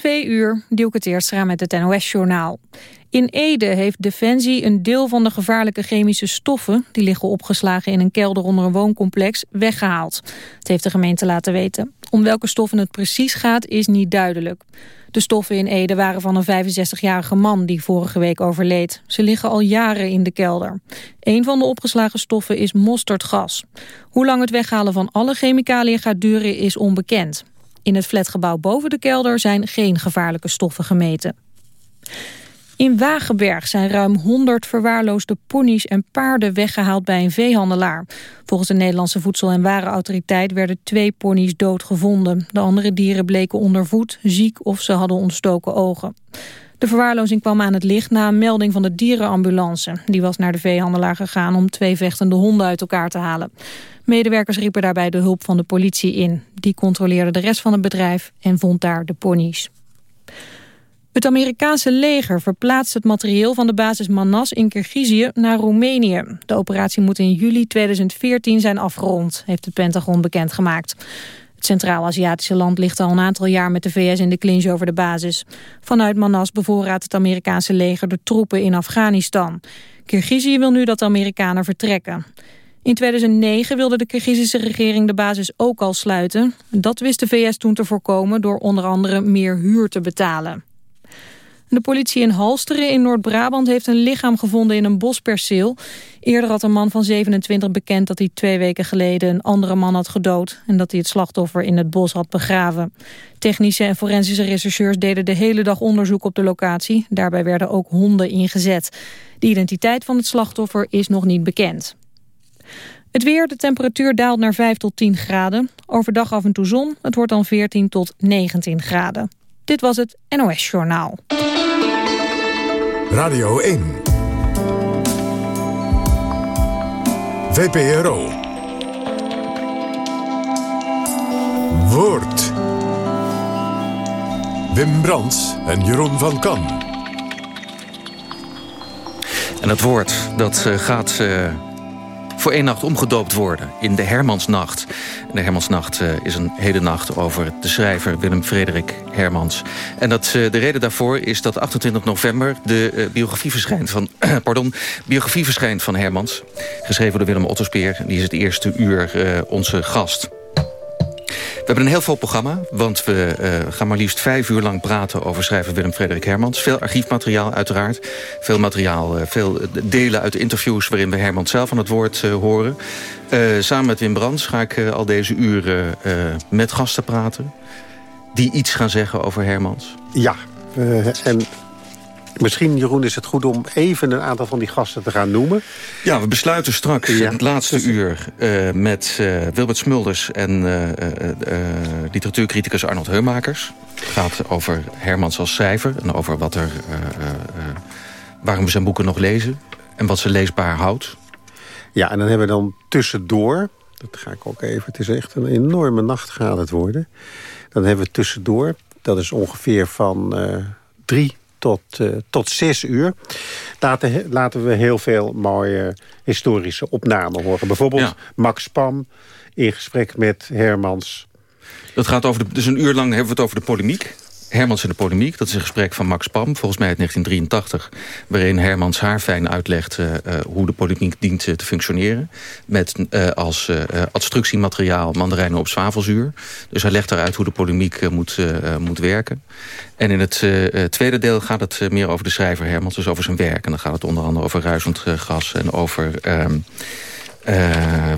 twee uur, Dielke Teerstra met het NOS-journaal. In Ede heeft Defensie een deel van de gevaarlijke chemische stoffen... die liggen opgeslagen in een kelder onder een wooncomplex, weggehaald. Het heeft de gemeente laten weten. Om welke stoffen het precies gaat, is niet duidelijk. De stoffen in Ede waren van een 65-jarige man die vorige week overleed. Ze liggen al jaren in de kelder. Een van de opgeslagen stoffen is mosterdgas. Hoe lang het weghalen van alle chemicaliën gaat duren is onbekend. In het flatgebouw boven de kelder zijn geen gevaarlijke stoffen gemeten. In Wagenberg zijn ruim 100 verwaarloosde ponies en paarden weggehaald bij een veehandelaar. Volgens de Nederlandse Voedsel- en Warenautoriteit werden twee ponies doodgevonden. De andere dieren bleken ondervoed, ziek of ze hadden ontstoken ogen. De verwaarlozing kwam aan het licht na een melding van de dierenambulance. Die was naar de veehandelaar gegaan om twee vechtende honden uit elkaar te halen. Medewerkers riepen daarbij de hulp van de politie in. Die controleerde de rest van het bedrijf en vond daar de ponies. Het Amerikaanse leger verplaatst het materieel van de basis Manas in Kirgizië naar Roemenië. De operatie moet in juli 2014 zijn afgerond, heeft het Pentagon bekendgemaakt. Het Centraal-Aziatische land ligt al een aantal jaar met de VS in de clinch over de basis. Vanuit Manas bevoorraadt het Amerikaanse leger de troepen in Afghanistan. Kirgizië wil nu dat de Amerikanen vertrekken. In 2009 wilde de Kirgizische regering de basis ook al sluiten. Dat wist de VS toen te voorkomen door onder andere meer huur te betalen. De politie in Halsteren in Noord-Brabant heeft een lichaam gevonden in een bosperceel. Eerder had een man van 27 bekend dat hij twee weken geleden een andere man had gedood... en dat hij het slachtoffer in het bos had begraven. Technische en forensische rechercheurs deden de hele dag onderzoek op de locatie. Daarbij werden ook honden ingezet. De identiteit van het slachtoffer is nog niet bekend. Het weer, de temperatuur daalt naar 5 tot 10 graden. Overdag af en toe zon, het wordt dan 14 tot 19 graden. Dit was het NOS Journaal. Radio 1. VPRO. Woord. Wim Brands en Jeroen van Kan. En het woord dat uh, gaat uh, voor één nacht omgedoopt worden in de Hermansnacht. De Hermansnacht uh, is een hele nacht over de schrijver Willem Frederik Hermans. En dat, uh, de reden daarvoor is dat 28 november de uh, biografie verschijnt van, pardon, biografie verschijnt van Hermans. Geschreven door Willem Otterspeer. Die is het eerste uur onze gast. We hebben een heel vol programma, want we uh, gaan maar liefst vijf uur lang praten over schrijver Willem Frederik Hermans. Veel archiefmateriaal uiteraard, veel materiaal, uh, veel delen uit interviews waarin we Hermans zelf aan het woord uh, horen. samen met Wim Brands ga ik al deze uren met gasten praten die iets gaan zeggen over Hermans. Ja, en Misschien, Jeroen, is het goed om even een aantal van die gasten te gaan noemen. Ja, we besluiten straks ja. het laatste dus... uur uh, met uh, Wilbert Smulders... en uh, literatuurcriticus Arnold Heumakers. Het gaat over Hermans als schrijver en over wat er, waarom we zijn boeken nog lezen... en wat ze leesbaar houdt. Ja, en dan hebben we dan tussendoor... dat ga ik ook even, het is echt een enorme nacht gaat het worden... dan hebben we tussendoor, dat is ongeveer van drie tot, uh, tot zes uur. Laten, laten we heel veel mooie historische opnamen horen. Bijvoorbeeld ja. Max Pam in gesprek met Hermans. Dat gaat over de, dus een uur lang hebben we het over de polemiek. Hermans in de polemiek. Dat is een gesprek van Max Pam, volgens mij uit 1983... waarin Hermans haar fijn uitlegt uh, hoe de polemiek dient uh, te functioneren. Met uh, als adstructiemateriaal mandarijnen op zwavelzuur. Dus hij legt daaruit hoe de polemiek moet, moet werken. En in het tweede deel gaat het meer over de schrijver Hermans, dus over zijn werk. En dan gaat het onder andere over ruisend gas en over... Uh,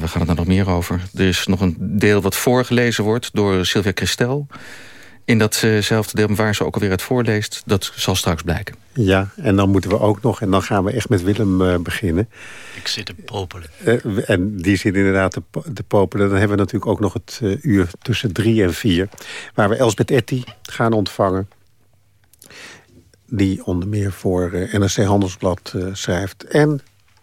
we gaan het er nog meer over. Er is nog een deel wat voorgelezen wordt door Sylvia Christel. In datzelfde deel waar ze ook alweer het voorleest, dat zal straks blijken. Ja, en dan moeten we ook nog, en dan gaan we echt met Willem uh, beginnen. Ik zit te popelen. Uh, en die zit inderdaad te, te, popelen. Dan hebben we natuurlijk ook nog het uh, uur tussen drie en vier. Waar we Elsbeth Etty gaan ontvangen. Die onder meer voor NRC Handelsblad schrijft. En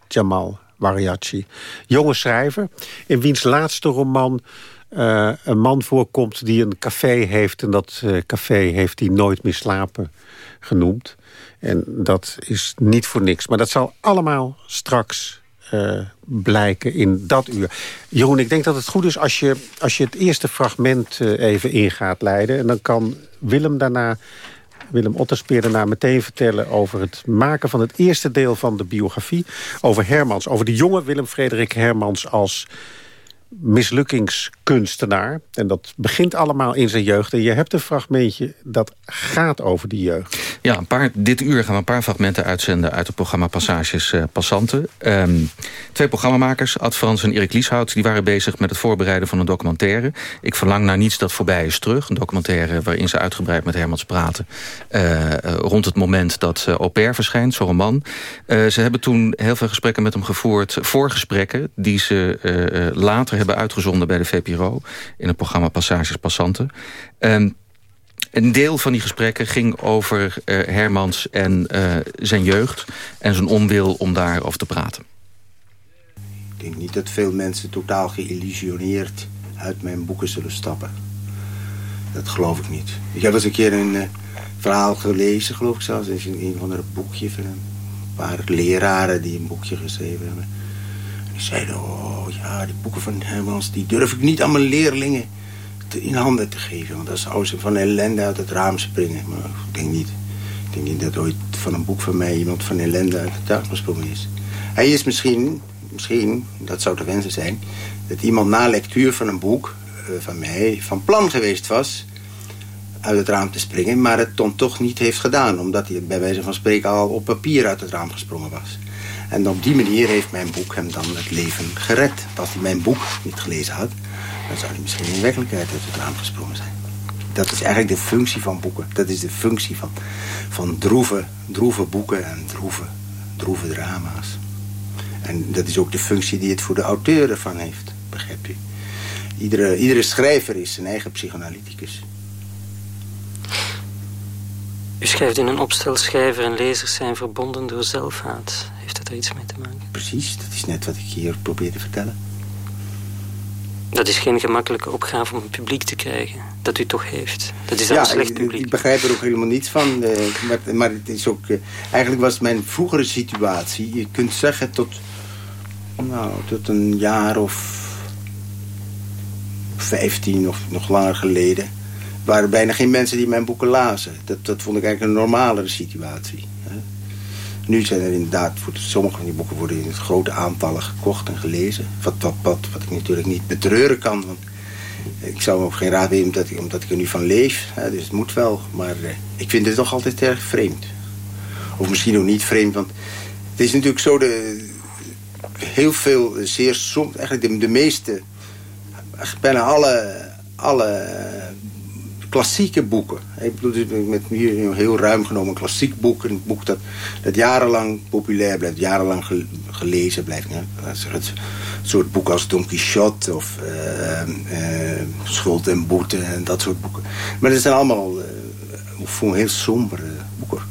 Jamal Wariachi, jonge schrijver. In wiens laatste roman uh, een man voorkomt die een café heeft... en dat uh, café heeft hij nooit meer slapen genoemd. En dat is niet voor niks. Maar dat zal allemaal straks uh, blijken in dat uur. Jeroen, ik denk dat het goed is als je, als je het eerste fragment even in gaat leiden. En dan kan Willem daarna... Willem Otterspeer daarna meteen vertellen over het maken van het eerste deel van de biografie. Over Hermans, over de jonge Willem Frederik Hermans als mislukkingskunstenaar. En dat begint allemaal in zijn jeugd. En je hebt een fragmentje dat gaat over die jeugd. Ja, een paar, dit uur gaan we een paar fragmenten uitzenden... uit het programma Passages uh, Passanten. Um, twee programmamakers, Ad Frans en Erik Lieshout... die waren bezig met het voorbereiden van een documentaire. Ik verlang naar niets dat voorbij is terug. Een documentaire waarin ze uitgebreid met Hermans praten... Uh, rond het moment dat uh, Au pair verschijnt, zo'n roman. ze hebben toen heel veel gesprekken met hem gevoerd... voorgesprekken die ze later hebben uitgezonden bij de VPRO... in het programma Passages Passanten. Um, een deel van die gesprekken ging over uh, Hermans en uh, zijn jeugd... en zijn onwil om daarover te praten. Ik denk niet dat veel mensen totaal geïllusioneerd uit mijn boeken zullen stappen. Dat geloof ik niet. Ik heb eens een keer een uh, verhaal gelezen, geloof ik zelfs... in een van de boekje van een paar leraren die een boekje geschreven hebben zeiden, oh ja, die boeken van Hermans... die durf ik niet aan mijn leerlingen in handen te geven. Want dan zouden ze van ellende uit het raam springen. Maar ik denk niet. Ik denk niet dat ooit van een boek van mij... iemand van ellende uit het raam gesprongen is. Hij is misschien, misschien, dat zou te wensen zijn... dat iemand na lectuur van een boek uh, van mij... van plan geweest was uit het raam te springen... maar het dan toch niet heeft gedaan... omdat hij bij wijze van spreken al op papier uit het raam gesprongen was. En op die manier heeft mijn boek hem dan het leven gered. Als hij mijn boek niet gelezen had... dan zou hij misschien in werkelijkheid uit het raam gesprongen zijn. Dat is eigenlijk de functie van boeken. Dat is de functie van, van droeve, droeve boeken en droeve, droeve drama's. En dat is ook de functie die het voor de auteur ervan heeft. Begrijpt u? Iedere, iedere schrijver is zijn eigen psychoanalyticus. U schrijft in een opstel schrijver en lezers zijn verbonden door zelfhaat. Heeft dat er iets mee te maken? Precies, dat is net wat ik hier probeer te vertellen. Dat is geen gemakkelijke opgave om een publiek te krijgen. Dat u toch heeft. Dat is een slecht publiek. Ik begrijp er ook helemaal niets van. Uh, maar, maar, het is ook... Uh, eigenlijk was mijn vroegere situatie... Je kunt zeggen tot... Nou, tot een jaar of... 15 of nog langer geleden waren bijna geen mensen die mijn boeken lazen. Dat, dat vond ik eigenlijk een normalere situatie. Hè. Nu zijn er inderdaad, voor sommige van die boeken worden in grote aantallen gekocht en gelezen. Wat, wat, wat, wat ik natuurlijk niet betreuren kan. Ik zou ook geen raad weten omdat ik, omdat ik er nu van leef. Hè, dus het moet wel. Maar eh, ik vind het toch altijd erg vreemd. Of misschien ook niet vreemd, want het is natuurlijk zo... De, heel veel, zeer soms, eigenlijk de, de meeste... bijna alle, alle klassieke boeken. Ik bedoel, dus met hier heel ruim genomen klassiek boek. Een boek dat, dat jarenlang populair blijft, jarenlang gelezen blijft. Hè. Het soort boeken als Don Quixote of uh, uh, Schuld en Boete en dat soort boeken. Maar dat zijn allemaal uh, heel sombere boeken.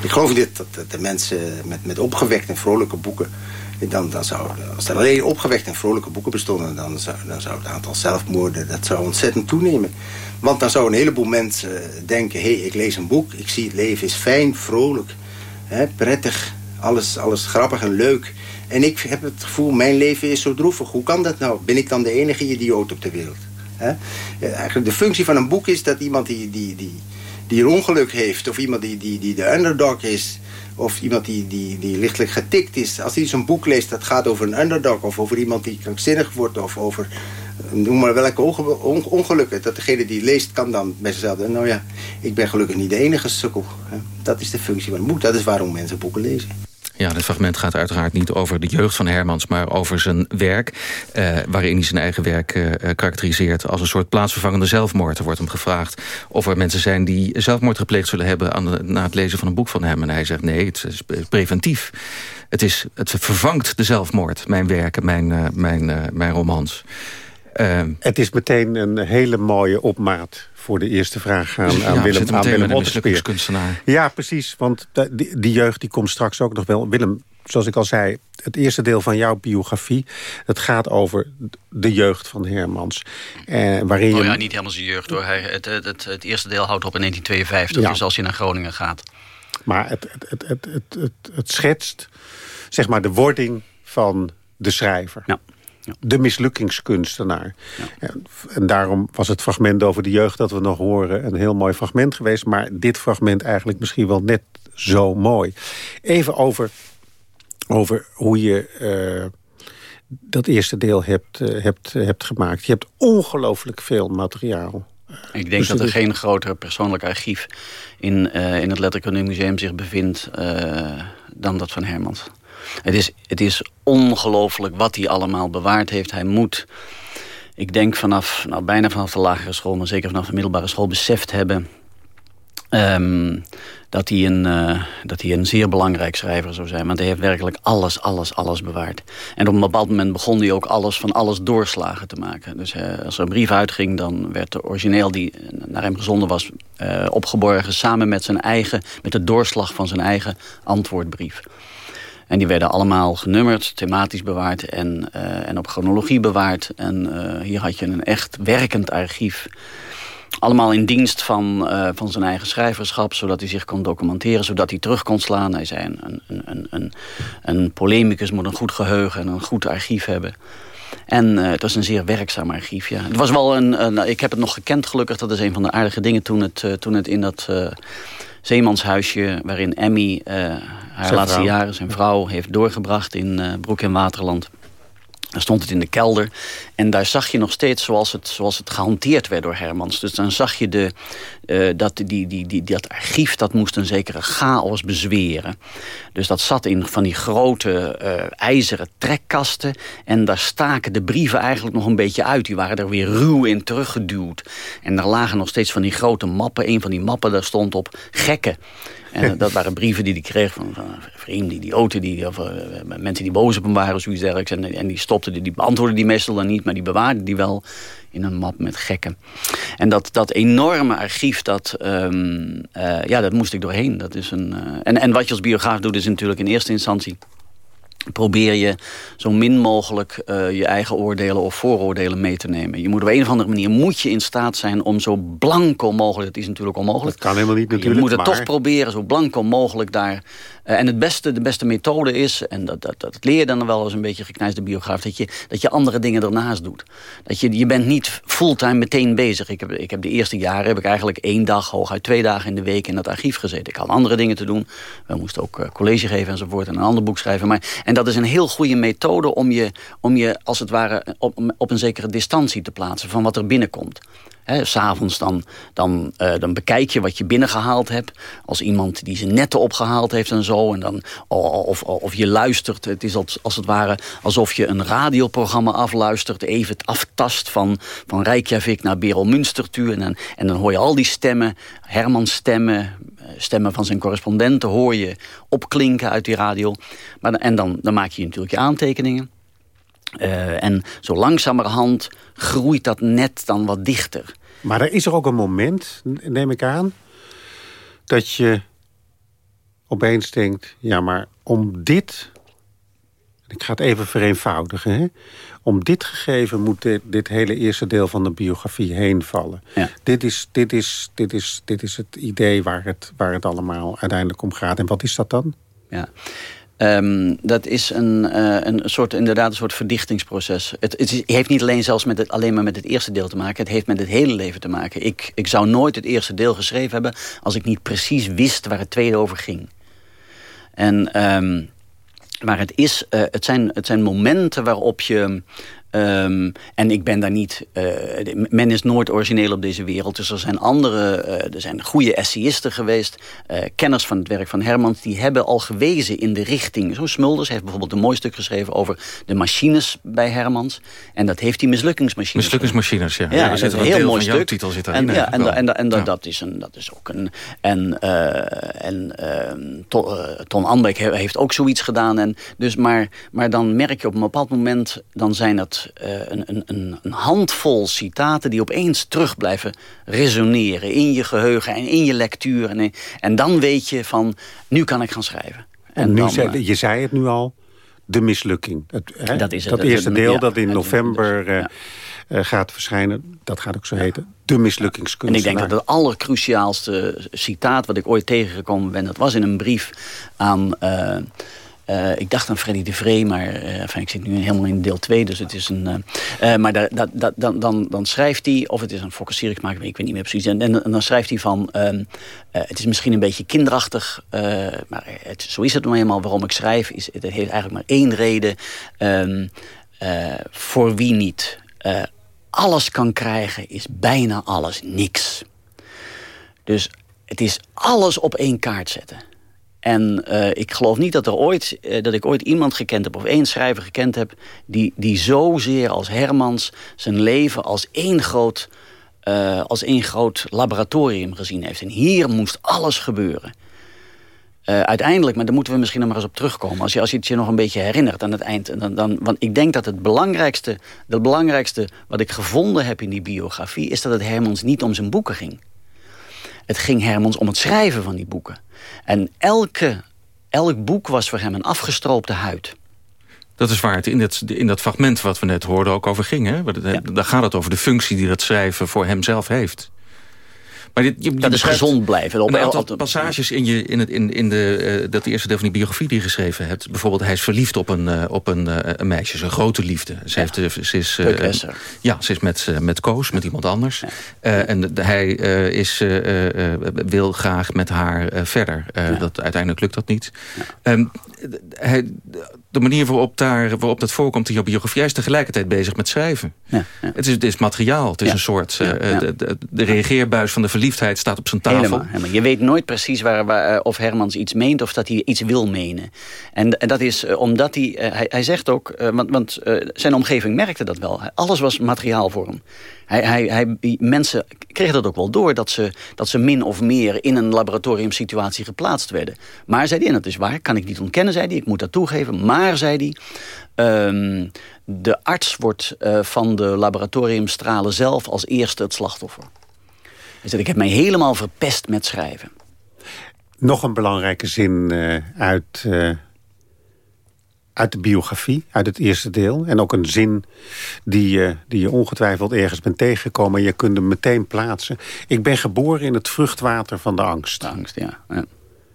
Ik geloof niet dat, dat de mensen met, met opgewekte en vrolijke boeken dan, dan zou, als er alleen opgewekt en vrolijke boeken bestonden... Dan zou, dan zou het aantal zelfmoorden dat zou ontzettend toenemen. Want dan zou een heleboel mensen denken... hé, hey, ik lees een boek, ik zie het leven is fijn, vrolijk, hè, prettig... Alles, alles grappig en leuk. En ik heb het gevoel, mijn leven is zo droevig. Hoe kan dat nou? Ben ik dan de enige idioot op de wereld? Hè? Eigenlijk de functie van een boek is dat iemand die, die, die, die ongeluk heeft... of iemand die, die, die de underdog is of iemand die, die, die lichtelijk getikt is. Als hij zo'n boek leest dat gaat over een underdog... of over iemand die krankzinnig wordt... of over noem maar welke ongelukken. Dat degene die leest kan dan bij zichzelf... nou ja, ik ben gelukkig niet de enige sukkel. Dat is de functie van een boek. Dat is waarom mensen boeken lezen. Ja, dit fragment gaat uiteraard niet over de jeugd van Hermans... maar over zijn werk, eh, waarin hij zijn eigen werk eh, karakteriseert... als een soort plaatsvervangende zelfmoord. Er wordt hem gevraagd of er mensen zijn die zelfmoord gepleegd zullen hebben... Aan na het lezen van een boek van hem. En hij zegt nee, het is preventief. Het, is, het vervangt de zelfmoord, mijn werken, mijn, uh, mijn, uh, mijn romans. Het is meteen een hele mooie opmaat voor de eerste vraag aan, aan ja, Willem, aan Willem Otterspeer. Ja, precies, want die, die jeugd die komt straks ook nog wel. Willem, zoals ik al zei, het eerste deel van jouw biografie... het gaat over de jeugd van Hermans. Eh, waarin oh ja, niet helemaal zijn jeugd hoor. Hij, het, het, het, het, eerste deel houdt op in 1952, ja. dus als hij naar Groningen gaat. Maar het, het, het, het, het, het, schetst zeg maar de wording van de schrijver. Ja. De mislukkingskunstenaar. Ja. En daarom was het fragment over de jeugd dat we nog horen... een heel mooi fragment geweest. Maar dit fragment eigenlijk misschien wel net zo mooi. Even over, over hoe je uh, dat eerste deel hebt, uh, hebt, hebt gemaakt. Je hebt ongelooflijk veel materiaal. Ik denk dus dat er geen groter persoonlijk archief in, uh, in het Letterkunde Museum zich bevindt dan dat van Hermans. Het is, het is ongelooflijk wat hij allemaal bewaard heeft. Hij moet, ik denk vanaf, nou, bijna vanaf de lagere school... maar zeker vanaf de middelbare school beseft hebben... Um, dat, hij een, uh, dat hij een zeer belangrijk schrijver zou zijn. Want hij heeft werkelijk alles, alles, alles bewaard. En op een bepaald moment begon hij ook alles van alles doorslagen te maken. Dus uh, als er een brief uitging, dan werd de origineel die naar hem gezonden was... Uh, opgeborgen samen met zijn eigen, met de doorslag van zijn eigen antwoordbrief. En die werden allemaal genummerd, thematisch bewaard en, uh, en op chronologie bewaard. En uh, hier had je een echt werkend archief. Allemaal in dienst van, uh, van zijn eigen schrijverschap, zodat hij zich kon documenteren, zodat hij terug kon slaan. Hij zei, een, een, een, een, een polemicus moet een goed geheugen en een goed archief hebben. En het was een zeer werkzaam archief, ja. Het was wel een, een, ik heb het nog gekend gelukkig, dat is een van de aardige dingen toen het, toen het in dat... zeemanshuisje waarin Emmy uh, haar zijn laatste vrouw. jaren zijn vrouw heeft doorgebracht in uh, Broek en Waterland. Daar stond het in de kelder. En daar zag je nog steeds zoals het, zoals het gehanteerd werd door Hermans. Dus dan zag je de, uh, dat, die, die, die, dat archief, dat moest een zekere chaos bezweren. Dus dat zat in van die grote uh, ijzeren trekkasten. En daar staken de brieven eigenlijk nog een beetje uit. Die waren er weer ruw in teruggeduwd. En daar lagen nog steeds van die grote mappen. Een van die mappen, daar stond op gekken. En dat waren brieven die hij kreeg van, van vrienden, idioten, die, of uh, mensen die boos op hem waren, zoiets dergelijks. En, en die stopten, die, die beantwoordden die meestal dan niet, maar die bewaarden die wel in een map met gekken. En dat, dat enorme archief, dat, uh, ja, dat moest ik doorheen. Dat is een, en, en wat je als biograaf doet, is natuurlijk in eerste instantie probeer je zo min mogelijk uh, je eigen oordelen of vooroordelen mee te nemen. Je moet op een of andere manier moet je in staat zijn om zo blanco mogelijk... het is natuurlijk onmogelijk. Dat kan helemaal niet natuurlijk. Je moet het maar... toch proberen zo blanco mogelijk daar... Uh, en het beste, de beste methode is, en dat, dat, dat leer je dan wel eens een beetje geknijsde biograaf... Dat je, dat je andere dingen ernaast doet. Dat je, je bent niet fulltime meteen bezig. Ik heb, ik heb de eerste jaren heb ik eigenlijk één dag, hooguit twee dagen in de week in het archief gezeten. Ik had andere dingen te doen. We moesten ook uh, college geven enzovoort en een ander boek schrijven. Maar, en dat is een heel goede methode om je, om je als het ware op, op een zekere distantie te plaatsen van wat er binnenkomt. S'avonds dan, dan, uh, dan bekijk je wat je binnengehaald hebt. Als iemand die zijn netten opgehaald heeft en zo. En dan, of, of je luistert. Het is als, als het ware alsof je een radioprogramma afluistert. Even het aftast van, van Reykjavik naar Berel Münstertuur. En dan, en dan hoor je al die stemmen. Hermans stemmen. Stemmen van zijn correspondenten hoor je opklinken uit die radio. Maar, en dan, dan maak je natuurlijk je aantekeningen. Uh, en zo langzamerhand groeit dat net dan wat dichter. Maar er is er ook een moment, neem ik aan... dat je opeens denkt... ja, maar om dit... ik ga het even vereenvoudigen... Hè? om dit gegeven moet dit, dit, hele eerste deel van de biografie heen vallen. Ja. Dit, is, dit, is, dit, is, dit is het idee waar het, waar het allemaal uiteindelijk om gaat. En wat is dat dan? Ja. Um, dat is een, uh, een soort, inderdaad een soort verdichtingsproces. Het, het heeft niet alleen zelfs met het, alleen maar met het eerste deel te maken. Het heeft met het hele leven te maken. Ik, ik zou nooit het eerste deel geschreven hebben... als ik niet precies wist waar het tweede over ging. En, um, maar het, is, uh, het, zijn, het zijn momenten waarop je... Um, en ik ben daar niet... Uh, men is nooit origineel op deze wereld. Dus er zijn andere... Uh, er zijn goede essayisten geweest. Uh, kenners van het werk van Hermans. Die hebben al gewezen in de richting. Zo Smulders heeft bijvoorbeeld een mooi stuk geschreven... over de machines bij Hermans. En dat heeft hij mislukkingsmachines. Mislukkingsmachines, ja. Ja, ja er zit een heel mooi stuk. titel zit en, in, ja, en, en, en, en dat, is een, dat is ook een... En, en Ton, Ton Anbeck heeft ook zoiets gedaan. En dus maar, maar dan merk je op een bepaald moment... dan zijn dat uh, een, een, een, handvol citaten die opeens terug blijven resoneren in je geheugen en in je lectuur. En, en dan weet je van, nu kan ik gaan schrijven. En, en nu dan, zei, je zei het nu al, de mislukking. Het, hè? Dat, is het, dat eerste deel ja, dat in november dus, ja. uh, gaat verschijnen, dat gaat ook zo heten. De mislukkingskunstenaar. En ik denk dat het allercruciaalste citaat wat ik ooit tegengekomen ben... dat was in een brief aan... Uh, Uh, ik dacht aan Freddy de Vree, maar uh, ik zit nu helemaal in deel 2. Dus het is een. Uh, maar da, da, da, dan, dan, dan schrijft hij, of het is een focusseringsmaker, ik weet niet meer precies. En, dan schrijft hij van. Um, het is misschien een beetje kinderachtig, maar het, zo is het nou eenmaal waarom ik schrijf. Is, het heeft eigenlijk maar één reden. Um, voor wie niet alles kan krijgen, is bijna alles niks. Dus het is alles op één kaart zetten. En uh, ik geloof niet dat, er ooit, uh, dat ik ooit iemand gekend heb... of één schrijver gekend heb... die, die zozeer als Hermans zijn leven als één groot... Uh, als één groot laboratorium gezien heeft. En hier moest alles gebeuren. uiteindelijk, maar daar moeten we misschien nog maar eens op terugkomen... als je, als je het je nog een beetje herinnert aan het eind. Dan, dan, want ik denk dat het belangrijkste, het belangrijkste wat ik gevonden heb in die biografie... is dat het Hermans niet om zijn boeken ging. Het ging Hermans om het schrijven van die boeken. En elke, elk boek was voor hem een afgestroopte huid. Dat is waar het in, dat, in dat fragment wat we net hoorden ook over ging. Hè? Daar gaat het over de functie die dat schrijven voor hemzelf heeft. Maar dit, je, dat is gezond blijven. Op een aantal passages in, je, in, het, in, in de, uh, dat eerste deel van die biografie die je geschreven hebt. Bijvoorbeeld, hij is verliefd op een, uh, op een, uh, een meisje. Zijn grote liefde. Ze, ja. heeft, ze is, ja, ze is met, met Koos, met iemand anders. Ja. en hij is, wil graag met haar verder. dat, uiteindelijk lukt dat niet. Um, hij, de manier waarop, daar, waarop dat voorkomt in jouw biografie... is tegelijkertijd bezig met schrijven. Ja, ja. Het, is, het is materiaal. Het is een soort... Uh, de, de, de, reageerbuis van de verliefdheid staat op zijn tafel. Helemaal, helemaal. Je weet nooit precies waar, waar, eh, of Hermans iets meent... of dat hij iets wil menen. En, en dat is omdat hij, hij... Hij zegt ook... want, want zijn omgeving merkte dat wel. Alles was materiaal voor hem. Hij, hij, hij, mensen kregen dat ook wel door... Dat ze, dat ze min of meer in een laboratoriumsituatie geplaatst werden. Maar zei hij, en dat is waar, kan ik niet ontkennen, zei hij... ik moet dat toegeven, maar, zei hij... Um, de arts wordt uh, van de laboratoriumstralen zelf als eerste het slachtoffer. Hij zei, ik heb mij helemaal verpest met schrijven. Nog een belangrijke zin uh, uit... Uh uit de biografie, uit het eerste deel. En ook een zin die, uh, die je ongetwijfeld ergens bent tegengekomen. Je kunt hem meteen plaatsen. Ik ben geboren in het vruchtwater van de angst. De angst, ja. ja.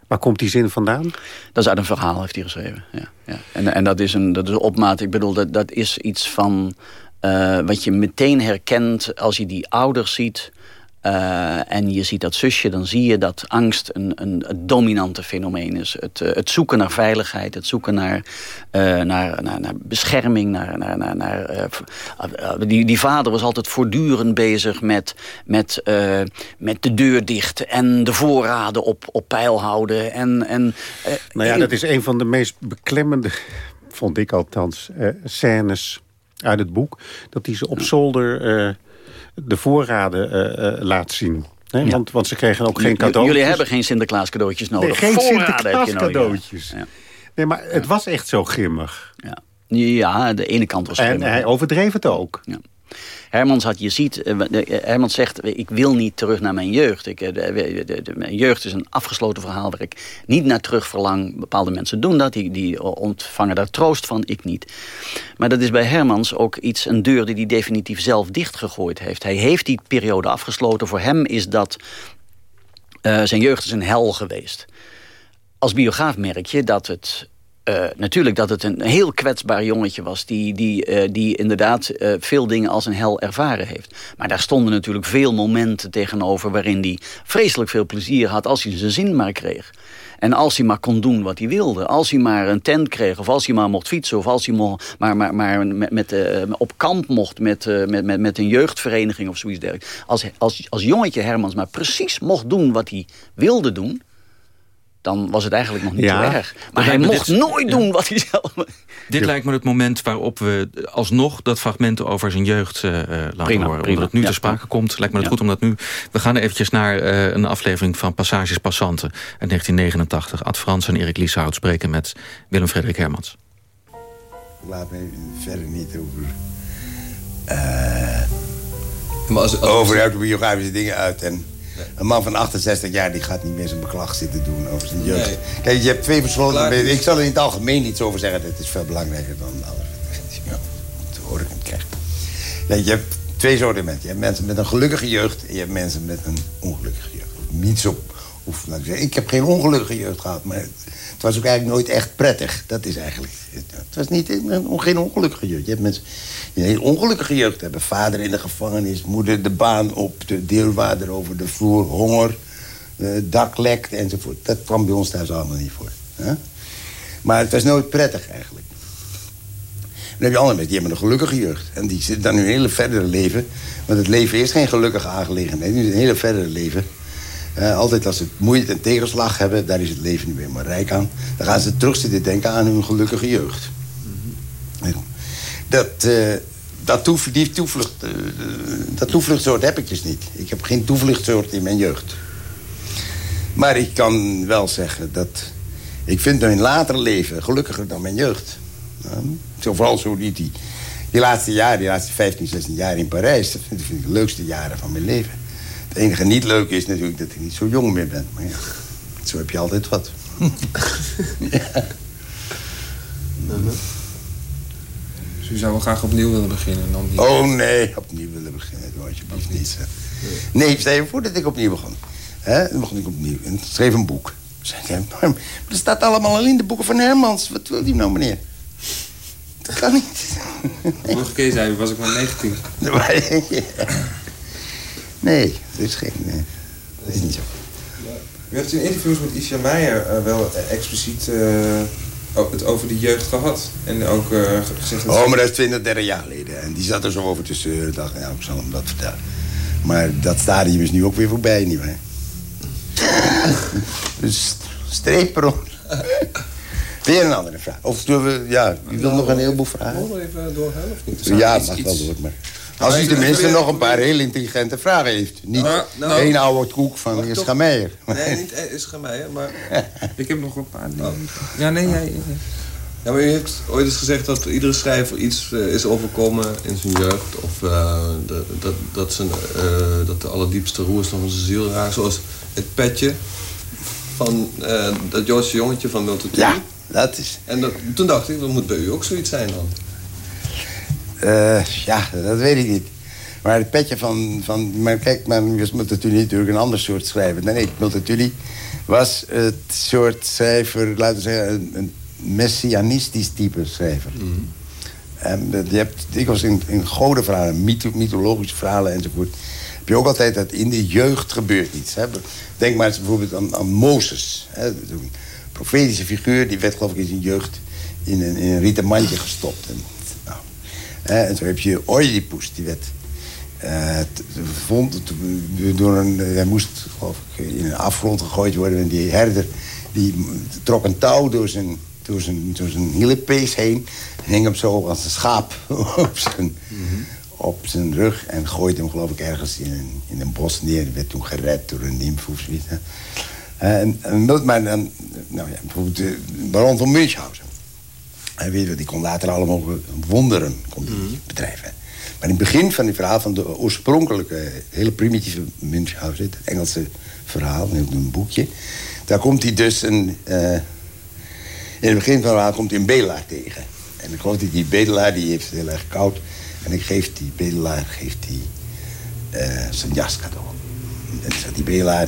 Waar komt die zin vandaan? Dat is uit een verhaal, heeft hij geschreven. Ja, ja. En, en dat is een, dat is een opmaat. Ik bedoel, dat, dat is iets van... Uh, wat je meteen herkent als je die ouders ziet... Uh, en je ziet dat zusje, dan zie je dat angst een, een, een dominante fenomeen is. Het, uh, het, zoeken naar veiligheid, het zoeken naar, uh, naar, naar, naar, bescherming. Naar, naar, naar, naar die, die vader was altijd voortdurend bezig met, met, met de deur dicht... en de voorraden op, op peil houden. En, en, nou ja, dat is een van de meest beklemmende, vond ik althans, scènes uit het boek. Dat hij ze op zolder de voorraden uh, uh, laat zien. Nee, ja. want, want ze kregen ook geen cadeautjes. Jullie hebben geen Sinterklaas cadeautjes nodig. Nee, geen Sinterklaas cadeautjes. Ja. Nee, maar het was echt zo grimmig. Ja. ja, de ene kant was grimmig. En hij overdreef het ook. Hermans had, je ziet, eh, Hermans zegt, ik wil niet terug naar mijn jeugd. Ik, de, mijn jeugd is een afgesloten verhaal waar ik niet naar terug verlang. Bepaalde mensen doen dat, die, die ontvangen daar troost van, ik niet. Maar dat is bij Hermans ook iets, een deur die hij definitief zelf dichtgegooid heeft. Hij heeft die periode afgesloten. Voor hem is dat, zijn jeugd is een hel geweest. Als biograaf merk je dat het uh, natuurlijk dat het een heel kwetsbaar jongetje was... die, die, uh, die inderdaad uh, veel dingen als een hel ervaren heeft. Maar daar stonden natuurlijk veel momenten tegenover... waarin hij vreselijk veel plezier had als hij zijn zin maar kreeg. En als hij maar kon doen wat hij wilde. Als hij maar een tent kreeg, of als hij maar mocht fietsen... of als hij maar, maar, maar met, met, op kamp mocht met, met, met, met een jeugdvereniging of zoiets dergelijks. Als, als, als jongetje Hermans maar precies mocht doen wat hij wilde doen dan was het eigenlijk nog niet ja, zo erg. Maar hij mocht dit, nooit ja. doen wat hij zelf... Dit lijkt me het moment waarop we alsnog dat fragment over zijn jeugd uh, laten prima, horen. Prima. Omdat het nu ja. te sprake komt, lijkt me het goed om dat nu... We gaan eventjes naar uh, een aflevering van Passages Passanten uit 1989. Ad Frans en Erik Lieshout spreken met Willem-Frederik Hermans. Laat me verder niet over... Uh, maar als, als over autobiografische dingen uit en een man van 68 jaar die gaat niet meer zijn beklag zitten doen over zijn jeugd. Nee. Kijk, je hebt twee verschillende... Ik zal er in het algemeen niets over zeggen. Dat is veel belangrijker dan alles. Ja, hoor ik niet krijgen. Nee, je hebt twee soorten mensen. Je hebt mensen met een gelukkige jeugd... en je hebt mensen met een ongelukkige jeugd. Niet zo Ik, heb geen ongelukkige jeugd gehad, maar het was ook eigenlijk nooit echt prettig. Dat is eigenlijk... Het was niet, geen ongelukkige jeugd. Je hebt mensen die een heel ongelukkige jeugd hebben. Vader in de gevangenis, moeder de baan op, de deurwaarder over de vloer, honger, eh, dak lekt enzovoort. Dat kwam bij ons thuis allemaal niet voor. Hè? Maar het was nooit prettig eigenlijk. Dan heb je andere mensen, die hebben een gelukkige jeugd. En die zitten dan een hele verdere leven. Want het leven is geen gelukkige aangelegenheid. Het is een hele verdere leven. Uh, altijd als ze moeite en tegenslag hebben, daar is het leven nu weer maar rijk aan. Dan gaan ze terug zitten denken aan hun gelukkige jeugd. Mhm. Dat, uh, dat, toef, die toevlucht, uh, dat toevluchtsoort heb ik dus niet. Ik heb geen toevluchtsoort in mijn jeugd. Maar ik kan wel zeggen dat... Ik vind mijn later leven gelukkiger dan mijn jeugd. Zo, vooral zo die, die, die laatste jaren, die laatste 15, 16 jaar in Parijs... dat vind ik de leukste jaren van mijn leven. Het enige niet leuke is natuurlijk dat ik niet zo jong meer ben. Maar ja, zo heb je altijd wat. ja. Dus u zou wel graag opnieuw willen beginnen? Dan die... Oh nee, opnieuw willen beginnen. Dat alsjeblieft niet. Nee, nee stel je voor dat ik opnieuw begon. He, dan begon ik opnieuw en schreef een boek. Zei maar er staat allemaal al in de boeken van Hermans. Wat wil die nou, meneer? Dat kan niet. Vorige keer zei was ik maar 19. Nee, dat is geen... Nee, dat is niet zo. U heeft in interviews met Isha Meijer uh, wel expliciet uh, het over de jeugd gehad. En ook uh, gezegd... Dat oh, maar dat is 20, 30 jaar geleden. En die zat er zo over te zeuren. dacht, ja, ik zal hem dat vertellen. Maar dat stadium is nu ook weer voorbij, nietwaar? dus streep erop. Weer een andere vraag. Of we, ja, u wil nog een heleboel vragen? Wil even doorgaan of niet? Ja, mag wel door, maar... Als u tenminste nog een paar heel intelligente vragen heeft. Niet nou, nou, één oude koek van Ischa Meijer. Nee, niet Ischa Meijer, maar ik heb nog een paar dingen. Oh. Ja, nee, jij... Ja, maar u heeft ooit eens gezegd dat iedere schrijver iets uh, is overkomen in zijn jeugd. Of uh, de, dat, dat, zijn, uh, dat de allerdiepste roersel van zijn ziel raakt. Zoals het petje van dat Joodse jongetje van Milton Ja, dat is... En dat, toen dacht ik, dat moet bij u ook zoiets zijn dan. Uh, ja, dat weet ik niet. Maar het petje van... van maar kijk, maar Multatuli natuurlijk een ander soort schrijver. Nee, nee, Multatuli was het soort schrijver... laten we zeggen, een, een messianistisch type schrijver. Mm. En je hebt dikwijls in, in godenverhalen, mythologische verhalen enzovoort... heb je ook altijd dat in de jeugd gebeurt iets. Hè? Denk maar eens bijvoorbeeld aan, aan Mozes. Hè? Een profetische figuur, die werd geloof ik in zijn jeugd... in een, in een rieten mandje gestopt. En en zo heb je Oedipus, die werd uh, vond, door een, hij moest geloof ik, in een afgrond gegooid worden. En die herder die trok een touw door zijn, door zijn, door zijn hielepees heen. En hing hem zo als een schaap op zijn, op zijn rug. En gooide hem geloof ik ergens in een, in een bos neer. Die werd toen gered door een nimf of zoiets. En, en, maar dan, nou ja, bijvoorbeeld de baron van Münchhausen. En weet je, die kon later allemaal wonderen kon die mhm. bedrijven. Maar in het begin van het verhaal van de oorspronkelijke, hele primitieve Münchhausen... het Engelse verhaal, een boekje... daar komt hij dus een... Uh, in het begin van het verhaal komt hij een bedelaar tegen. En ik geloof dat die bedelaar die heeft het heel erg koud... en ik geef die bedelaar geeft die, uh, zijn jas cadeau. En zegt die bedelaar...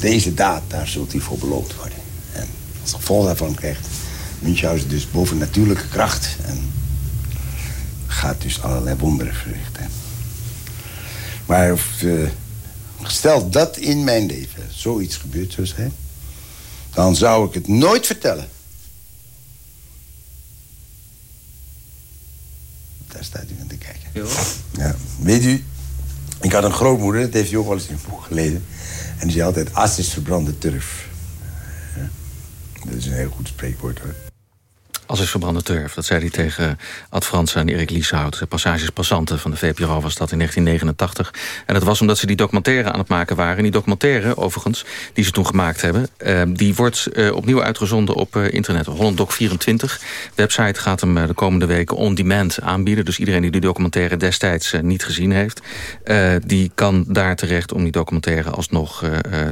deze daad, daar zult u voor beloond worden. En als gevolg daarvan krijgt Münchhausen dus bovennatuurlijke kracht. En gaat dus allerlei wonderen verrichten. Maar uh, stel dat in mijn leven zoiets gebeurt zou zijn... dan zou ik het nooit vertellen. Daar staat u aan te kijken. Ja. Weet u, ik had een grootmoeder, dat heeft u ook wel eens in een boek gelezen... en die zei altijd, as is verbrande turf. Dat is een heel goed spreekwoord, hoor. Als is verbrande turf, dat zei hij tegen Ad Fransen en Erik Lieshout. Passages Passanten van de VPRO was dat in 1989. En dat was omdat ze die documentaire aan het maken waren. En die documentaire, overigens, die ze toen gemaakt hebben... Uh, die wordt uh, opnieuw uitgezonden op uh, internet. HollandDoc24. Website gaat hem de komende weken on-demand aanbieden. Dus iedereen die die documentaire destijds niet gezien heeft... die kan daar terecht om die documentaire alsnog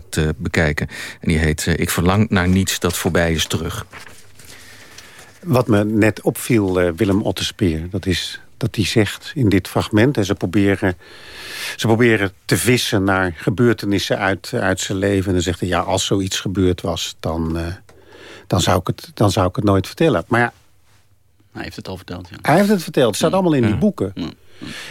te bekijken. En die heet Ik verlang naar niets dat voorbij is terug. Wat me net opviel, uh, Willem Otterspeer... dat is dat die zegt in dit fragment... en ze proberen, ze proberen te vissen naar gebeurtenissen uit, uit zijn leven... en dan zegt hij, ja, als zoiets gebeurd was... dan, uh, dan, zou, ik het, dan zou ik het nooit vertellen. Maar ja... Hij heeft het al verteld, ja. Hij heeft het verteld. Het staat allemaal in die boeken.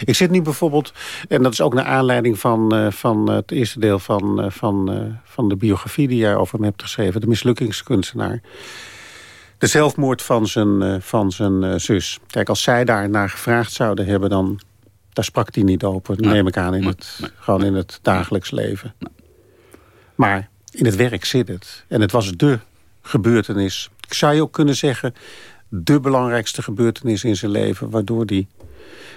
Ik zit nu bijvoorbeeld, en dat is ook naar aanleiding van, uh, van het eerste deel van, uh, van, van de biografie die jij over hem hebt geschreven, de mislukkingskunstenaar. De zelfmoord van zijn, van zijn zus. Kijk, als zij daar naar gevraagd zouden hebben, dan daar sprak hij niet over. Dat neem ik aan, in het, gewoon in het dagelijks leven. Maar in het werk zit het. En het was de gebeurtenis. Ik zou je ook kunnen zeggen, de belangrijkste gebeurtenis in zijn leven... waardoor die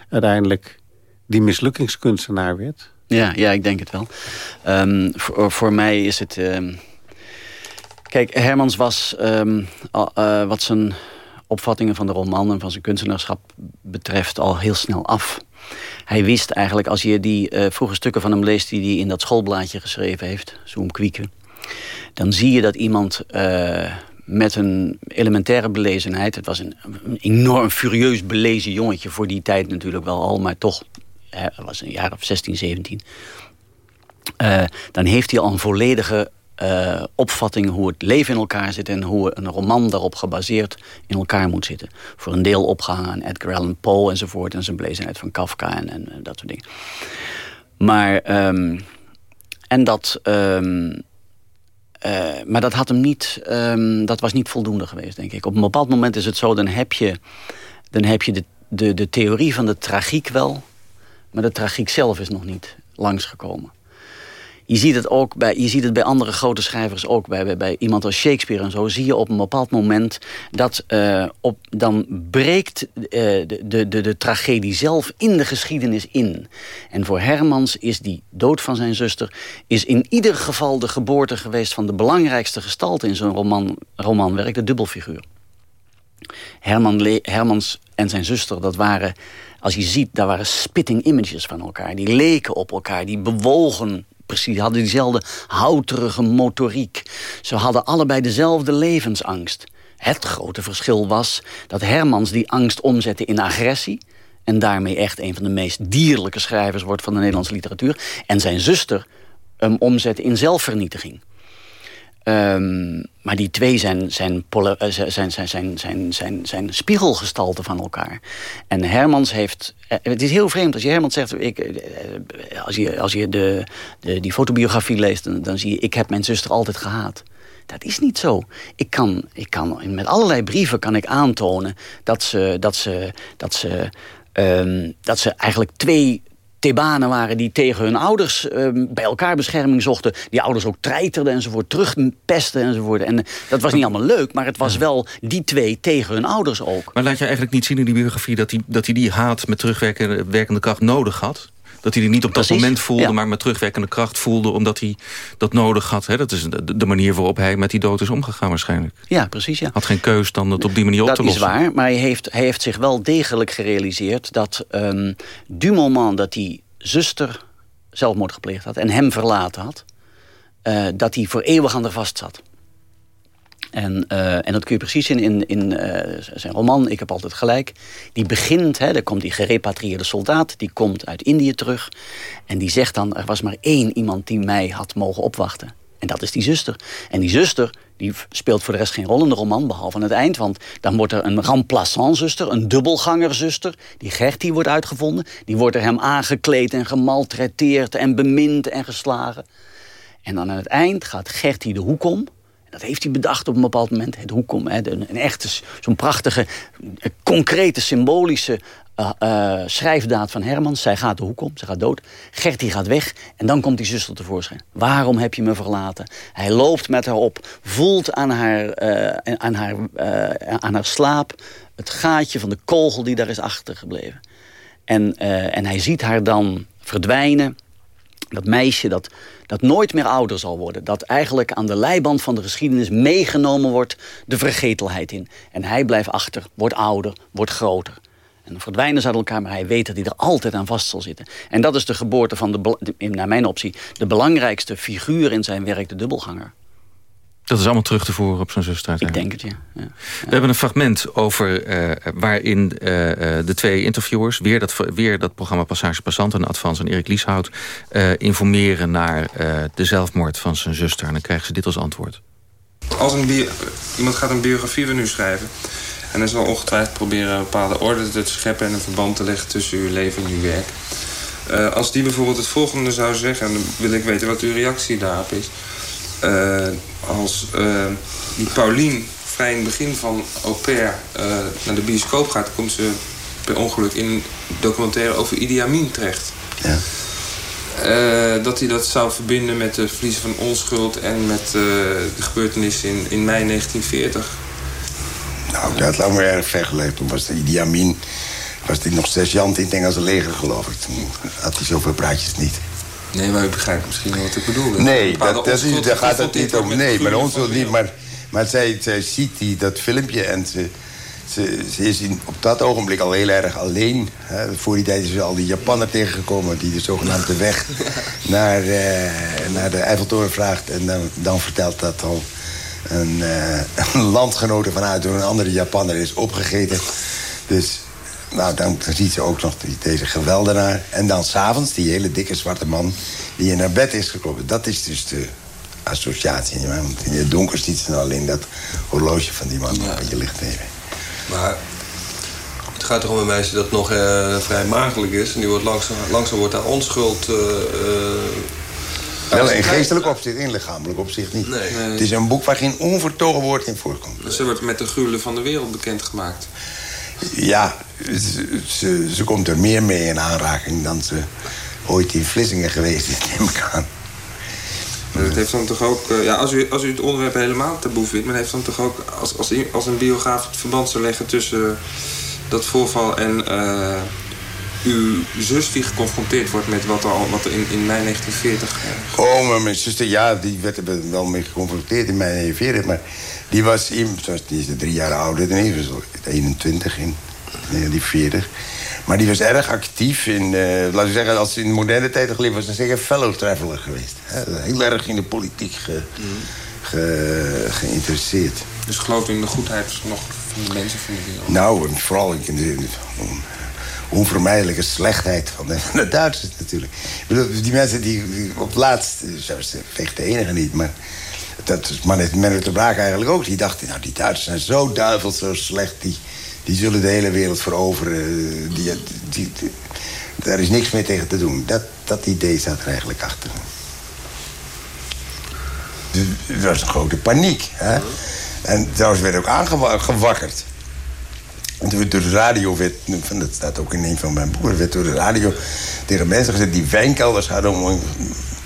uiteindelijk die mislukkingskunstenaar werd? Ja, ja ik denk het wel. Um, voor, voor, mij is het... Um... Kijk, Hermans was um, uh, wat zijn opvattingen van de roman... en van zijn kunstenaarschap betreft al heel snel af. Hij wist eigenlijk, als je die uh, vroege stukken van hem leest... die hij in dat schoolblaadje geschreven heeft, Zoom Kwieken... dan zie je dat iemand... Uh, met een elementaire belezenheid. Het was een, een, enorm furieus belezen jongetje voor die tijd natuurlijk wel al, maar toch, hij was een jaar of 16, 17. Uh, dan heeft hij al een volledige uh, opvatting hoe het leven in elkaar zit... en hoe een roman daarop gebaseerd in elkaar moet zitten. Voor een deel opgehangen aan Edgar Allan Poe enzovoort... en zijn belezenheid van Kafka en, en, dat soort dingen. Maar, um, en dat... Um, uh, maar dat, had hem niet, um, dat was niet voldoende geweest, denk ik. Op een bepaald moment is het zo, dan heb je, dan heb je de, de, de theorie van de tragiek wel... maar de tragiek zelf is nog niet langsgekomen. Je ziet het ook bij, je ziet het bij andere grote schrijvers ook. Bij, bij, bij iemand als Shakespeare en zo zie je op een bepaald moment... dat uh, op, dan breekt de, de, de, de tragedie zelf in de geschiedenis in. En voor Hermans is die dood van zijn zuster... is in ieder geval de geboorte geweest van de belangrijkste gestalte... in zijn roman, romanwerk, de dubbelfiguur. Herman Hermans en zijn zuster, dat waren... Als je ziet, daar waren spitting images van elkaar. Die leken op elkaar, die bewogen precies, hadden diezelfde houterige motoriek. Ze hadden allebei dezelfde levensangst. Het grote verschil was dat Hermans die angst omzette in agressie... en daarmee echt een van de meest dierlijke schrijvers wordt van de Nederlandse literatuur... en zijn zuster hem omzette in zelfvernietiging. Um, maar die twee zijn, zijn, zijn, zijn, zijn, zijn, zijn, spiegelgestalten van elkaar. En Hermans heeft... Het is heel vreemd als je Hermans zegt... Ik, als je, als je de, die fotobiografie leest, dan, zie je... ik heb mijn zuster altijd gehaat. Dat is niet zo. Ik kan, ik kan met allerlei brieven kan ik aantonen... dat ze, dat ze, dat ze, um, dat ze eigenlijk twee Thebanen waren die tegen hun ouders uh, bij elkaar bescherming zochten. Die ouders ook treiterden enzovoort, terugpesten enzovoort. En dat was niet allemaal leuk, maar het was wel die twee tegen hun ouders ook. Maar laat je eigenlijk niet zien in die biografie dat hij dat die, die haat met terugwerkende kracht nodig had? Dat hij die niet op dat moment voelde, maar met terugwerkende kracht voelde... omdat hij dat nodig had. Hè? Dat is de, manier waarop hij met die dood is omgegaan waarschijnlijk. Ja, precies. Ja. Had geen keus dan het op die manier op te lossen. Dat is waar, maar hij heeft, hij heeft zich wel degelijk gerealiseerd... dat um, du moment dat hij zuster zelfmoord gepleegd had... en hem verlaten had, uh, dat hij voor eeuwig aan de vast zat. En, uh, en dat kun je precies zien in, in uh, zijn roman Ik heb altijd gelijk. Die begint, hè, daar komt die gerepatrieerde soldaat... die komt uit Indië terug. En die zegt dan, er was maar één iemand die mij had mogen opwachten. En dat is die zuster. En die zuster die speelt voor de rest geen rol in de roman, behalve aan het eind. Want dan wordt er een remplaçant-zuster, een dubbelganger-zuster. Die Gertie wordt uitgevonden. Die wordt er hem aangekleed en gemaltreteerd en bemind en geslagen. En dan aan het eind gaat Gertie de hoek om heeft hij bedacht op een bepaald moment. Het hoekom, hè, een echte, zo'n prachtige, concrete, symbolische uh, schrijfdaad van Hermans. Zij gaat de hoek om, ze gaat dood. Gertie gaat weg en dan komt die zuster tevoorschijn. Waarom heb je me verlaten? Hij loopt met haar op, voelt aan haar, uh, aan haar, aan haar slaap... het gaatje van de kogel die daar is achtergebleven. En, en hij ziet haar dan verdwijnen. Dat meisje dat dat nooit meer ouder zal worden. Dat eigenlijk aan de leiband van de geschiedenis meegenomen wordt de vergetelheid in. En hij blijft achter, wordt ouder, wordt groter. En dan verdwijnen ze uit elkaar, maar hij weet dat hij er altijd aan vast zal zitten. En dat is de geboorte van, de, naar mijn optie, de belangrijkste figuur in zijn werk, de dubbelganger. Dat is allemaal terug te voeren op zijn zuster. Ik denk het, ja. ja. We hebben een fragment over uh, waarin uh, de twee interviewers... Weer dat, weer dat programma Passage Passant en Advans en Erik Lieshout... Uh, informeren naar de zelfmoord van zijn zuster. En dan krijgen ze dit als antwoord. Als een iemand gaat een biografie van u schrijven... en dan zal ongetwijfeld proberen een bepaalde orde te scheppen... en een verband te leggen tussen uw leven en uw werk. als die bijvoorbeeld het volgende zou zeggen... en dan wil ik weten wat uw reactie daarop is... Uh, als uh, die Paulien vrij in het begin van au pair uh, naar de bioscoop gaat... komt ze per ongeluk in een documentaire over Idi Amin terecht. Ja. dat hij dat zou verbinden met de verliezen van onschuld... en met de gebeurtenissen in, in mei 1940. Nou, dat laat me erg vergelijken. Toen was de Idi Amin was hij nog sergeant in het Engelse leger, geloof ik. Toen had hij zoveel praatjes niet. Nee, maar u begrijpt misschien wat ik bedoel. Nee, dat, dat is, daar gaat het niet om. Nee, maar ons niet. Maar, maar zij, zij ziet die, dat filmpje en ze, ze, ze is in, op dat ogenblik al heel erg alleen. Hè. Voor die tijd is ze al die Japaner tegengekomen... die de zogenaamde weg naar, uh, naar de Eiffeltoren vraagt. En dan, dan vertelt dat al een, uh, een landgenote vanuit door een andere Japaner is opgegeten. Dus nou, dan, ziet ze ook nog deze geweldenaar. En dan s'avonds die hele dikke zwarte man die naar bed is gekomen. Dat is dus de associatie. Want in het donker ziet ze nou alleen dat horloge van die man ja. op je licht. Maar het gaat erom een meisje dat nog uh, vrij maagdelijk is. En die wordt langzaam, langzaam wordt haar onschuld... Uh, wel in geestelijk opzicht, in lichamelijk opzicht niet. Nee. Het is een boek waar geen onvertogen woord in voorkomt. Ze wordt met de gruwelen van de wereld bekendgemaakt. Ja, ze, ze, komt er meer mee in aanraking dan ze ooit in Vlissingen geweest is, neem ik aan. het heeft dan toch ook, ja, als, u, als u het onderwerp helemaal taboe vindt, maar heeft dan toch ook, als, als, als een biograaf het verband zou leggen tussen dat voorval en uh, uw zus die geconfronteerd wordt met wat er, wat er in, in mei 1940... Oh, maar mijn zuster, ja, die werd er wel mee geconfronteerd in mei 1940, maar die was, die is drie jaar ouder dan ik, was 21 in 1940. Maar die was erg actief in, uh, laten we zeggen, als ze in de moderne tijd geleefd was, dan zeker fellow traveler geweest. Heel erg in de politiek ge, ge, geïnteresseerd. Dus geloof in de goedheid nog van de mensen van de wereld? Nou, vooral in de onvermijdelijke slechtheid van de, van de Duitsers natuurlijk. Ik bedoel, die mensen die, op het laatst, zelfs vecht de enige niet, maar dat is Menno de Braak eigenlijk ook. Die dacht, nou, die Duitsers zijn zo duivels, zo slecht. Die, die zullen de hele wereld veroveren. Die, die, daar is niks meer tegen te doen. Dat, dat idee staat er eigenlijk achter. Er was een grote paniek. Hè? En trouwens werd ook aangewakkerd. Door de radio werd, dat staat ook in een van mijn boeken, werd door de radio tegen mensen gezegd die wijnkelders hadden om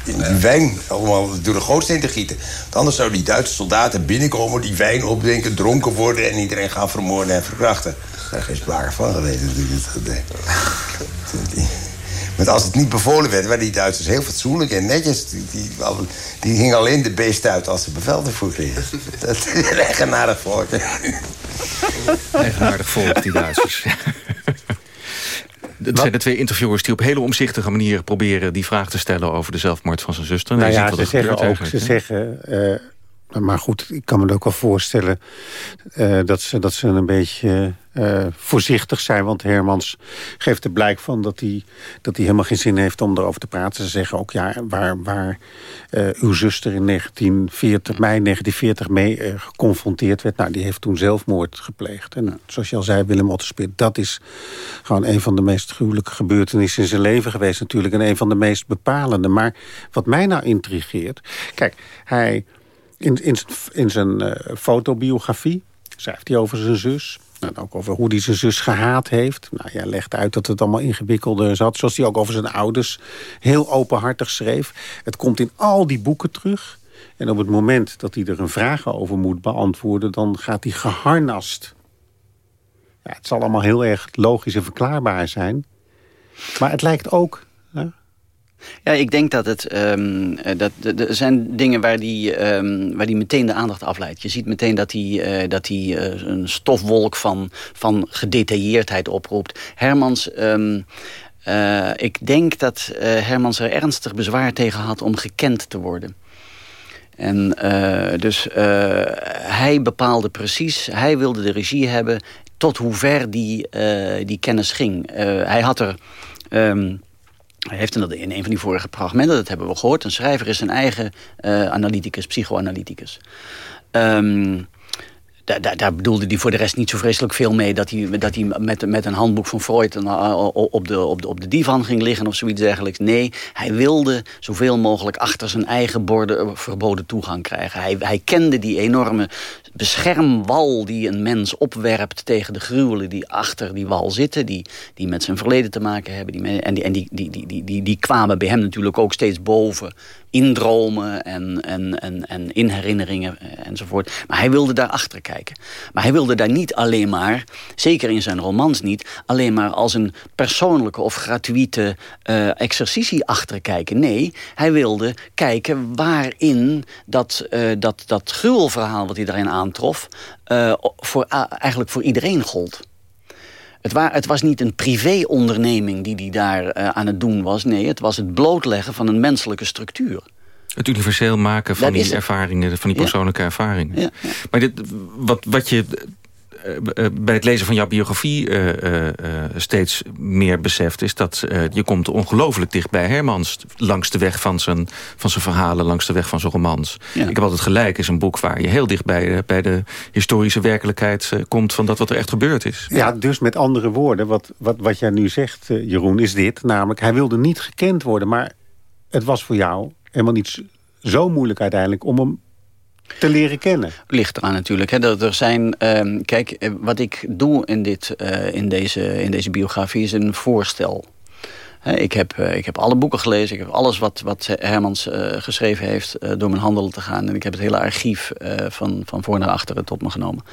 die wijn allemaal door de gootsteen te gieten. Want anders zouden die Duitse soldaten binnenkomen, die wijn opdrinken, dronken worden en iedereen gaan vermoorden en verkrachten. Daar is geen sprake van geweest natuurlijk. Maar als het niet bevolen werd, waren die Duitsers heel fatsoenlijk en netjes. Die, die, die gingen alleen de beest uit als ze bevel ervoor kregen. Dat is een eigenaardig volk. Eigenaardig volk, die Duitsers. Het zijn de twee interviewers die op hele omzichtige manier proberen... die vraag te stellen over de zelfmoord van zijn zuster. Nou ja, ze zeggen ook, ze zeggen... Maar goed, ik kan me ook wel voorstellen uh, dat, ze, dat ze een beetje uh, voorzichtig zijn. Want Hermans geeft er blijk van dat hij, dat hij helemaal geen zin heeft om erover te praten. Ze zeggen ook, ja, waar, waar uh, uw zuster in 1940, mei 1940 mee geconfronteerd werd... nou, die heeft toen zelfmoord gepleegd. En zoals je al zei, Willem Otterspeer, dat is gewoon een van de meest gruwelijke gebeurtenissen in zijn leven geweest natuurlijk. En een van de meest bepalende. Maar wat mij nou intrigeert... Kijk, hij in, in, zijn uh, fotobiografie schrijft hij over zijn zus. En ook over hoe hij zijn zus gehaat heeft. Nou, jij legt uit dat het allemaal ingewikkelder zat. Zoals hij ook over zijn ouders heel openhartig schreef. Het komt in al die boeken terug. En op het moment dat hij er een vraag over moet beantwoorden... dan gaat hij geharnast. Ja, het zal allemaal heel erg logisch en verklaarbaar zijn. Maar het lijkt ook... Ja, ik denk dat het um, dat, er zijn dingen waar die, um, waar die meteen de aandacht afleidt. Je ziet meteen dat hij, uh, dat hij uh, een stofwolk van, van gedetailleerdheid oproept. Hermans, uh, ik denk dat Hermans er ernstig bezwaar tegen had om gekend te worden. En dus hij bepaalde precies, hij wilde de regie hebben tot hoe ver die, die kennis ging. hij had er... hij heeft in een van die vorige fragmenten, dat hebben we gehoord... een schrijver is zijn eigen analyticus, psychoanalyticus. Um, daar, bedoelde hij voor de rest niet zo vreselijk veel mee... dat hij, dat hij met, met een handboek van Freud eh, op de, op, de, op de divan ging liggen of zoiets dergelijks. Nee, hij wilde zoveel mogelijk achter zijn eigen borden eh, verboden toegang krijgen. Hij, hij kende die enorme beschermwal die een mens opwerpt... tegen de gruwelen die achter die wal zitten... die, die met zijn verleden te maken hebben. Die, en die, en die, die, die, die, die kwamen bij hem natuurlijk ook steeds boven in dromen en, en, en, en in herinneringen eh, enzovoort. Maar hij wilde daar achter kijken. Maar hij wilde daar niet alleen maar, zeker in zijn romans niet... alleen maar als een persoonlijke of gratuite uh, exercitie achter kijken. Nee, hij wilde kijken waarin dat, uh, dat, dat gruwelverhaal wat hij daarin aantrof... Voor, eigenlijk voor iedereen gold. Het, wa het, was niet een privéonderneming die hij daar uh, aan het doen was. Nee, het was het blootleggen van een menselijke structuur. Het universeel maken van die ervaringen, van die persoonlijke ervaringen. Ja, ja. Maar dit, wat, wat je eh, eh, bij het lezen van jouw biografie uh, steeds meer beseft... is dat je komt ongelooflijk dicht bij Hermans... langs de weg van zijn, van zijn verhalen, langs de weg van zijn romans. Ik heb altijd gelijk, is een boek waar je heel dicht bij, bij de historische werkelijkheid komt... van dat wat er echt gebeurd is. Ja, dus met andere woorden, wat, wat, wat jij nu zegt, Jeroen, is dit. Namelijk, hij wilde niet gekend worden, maar het was voor jou helemaal niet zo moeilijk uiteindelijk... om hem te leren kennen. Ligt eraan natuurlijk. Hè. Er, zijn, uh, kijk, eh, wat ik doe in, dit, uh, in, deze, in deze biografie is een voorstel. Ik heb, eh, ik heb alle boeken gelezen. Ik heb alles wat, wat Hermans geschreven heeft door mijn handen te gaan. En ik heb het hele archief van, van voor naar achteren tot me genomen.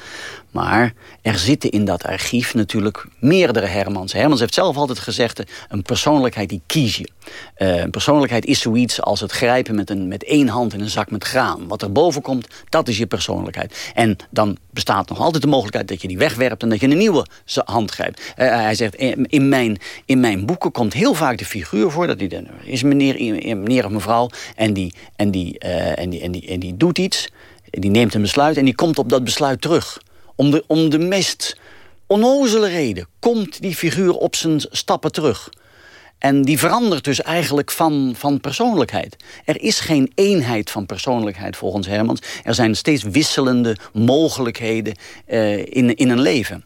Maar er zitten in dat archief natuurlijk meerdere Hermans. Hermans heeft zelf altijd gezegd... een persoonlijkheid die kies je. een persoonlijkheid is zoiets als het grijpen met, een, met één hand in een zak met graan. Wat er boven komt, dat is je persoonlijkheid. En dan bestaat nog altijd de mogelijkheid dat je die wegwerpt... en dat je een nieuwe hand grijpt. hij zegt, in mijn, in mijn boeken komt heel vaak de figuur voor. Dat die, is meneer, meneer of mevrouw en die, en, die, en, die, en, die, en die doet iets. Die neemt een besluit en die komt op dat besluit terug. Om de, om de meest onnozele reden komt die figuur op zijn stappen terug. En die verandert dus eigenlijk van, van persoonlijkheid. Er is geen eenheid van persoonlijkheid volgens Hermans. Er zijn steeds wisselende mogelijkheden uh, in, in een leven.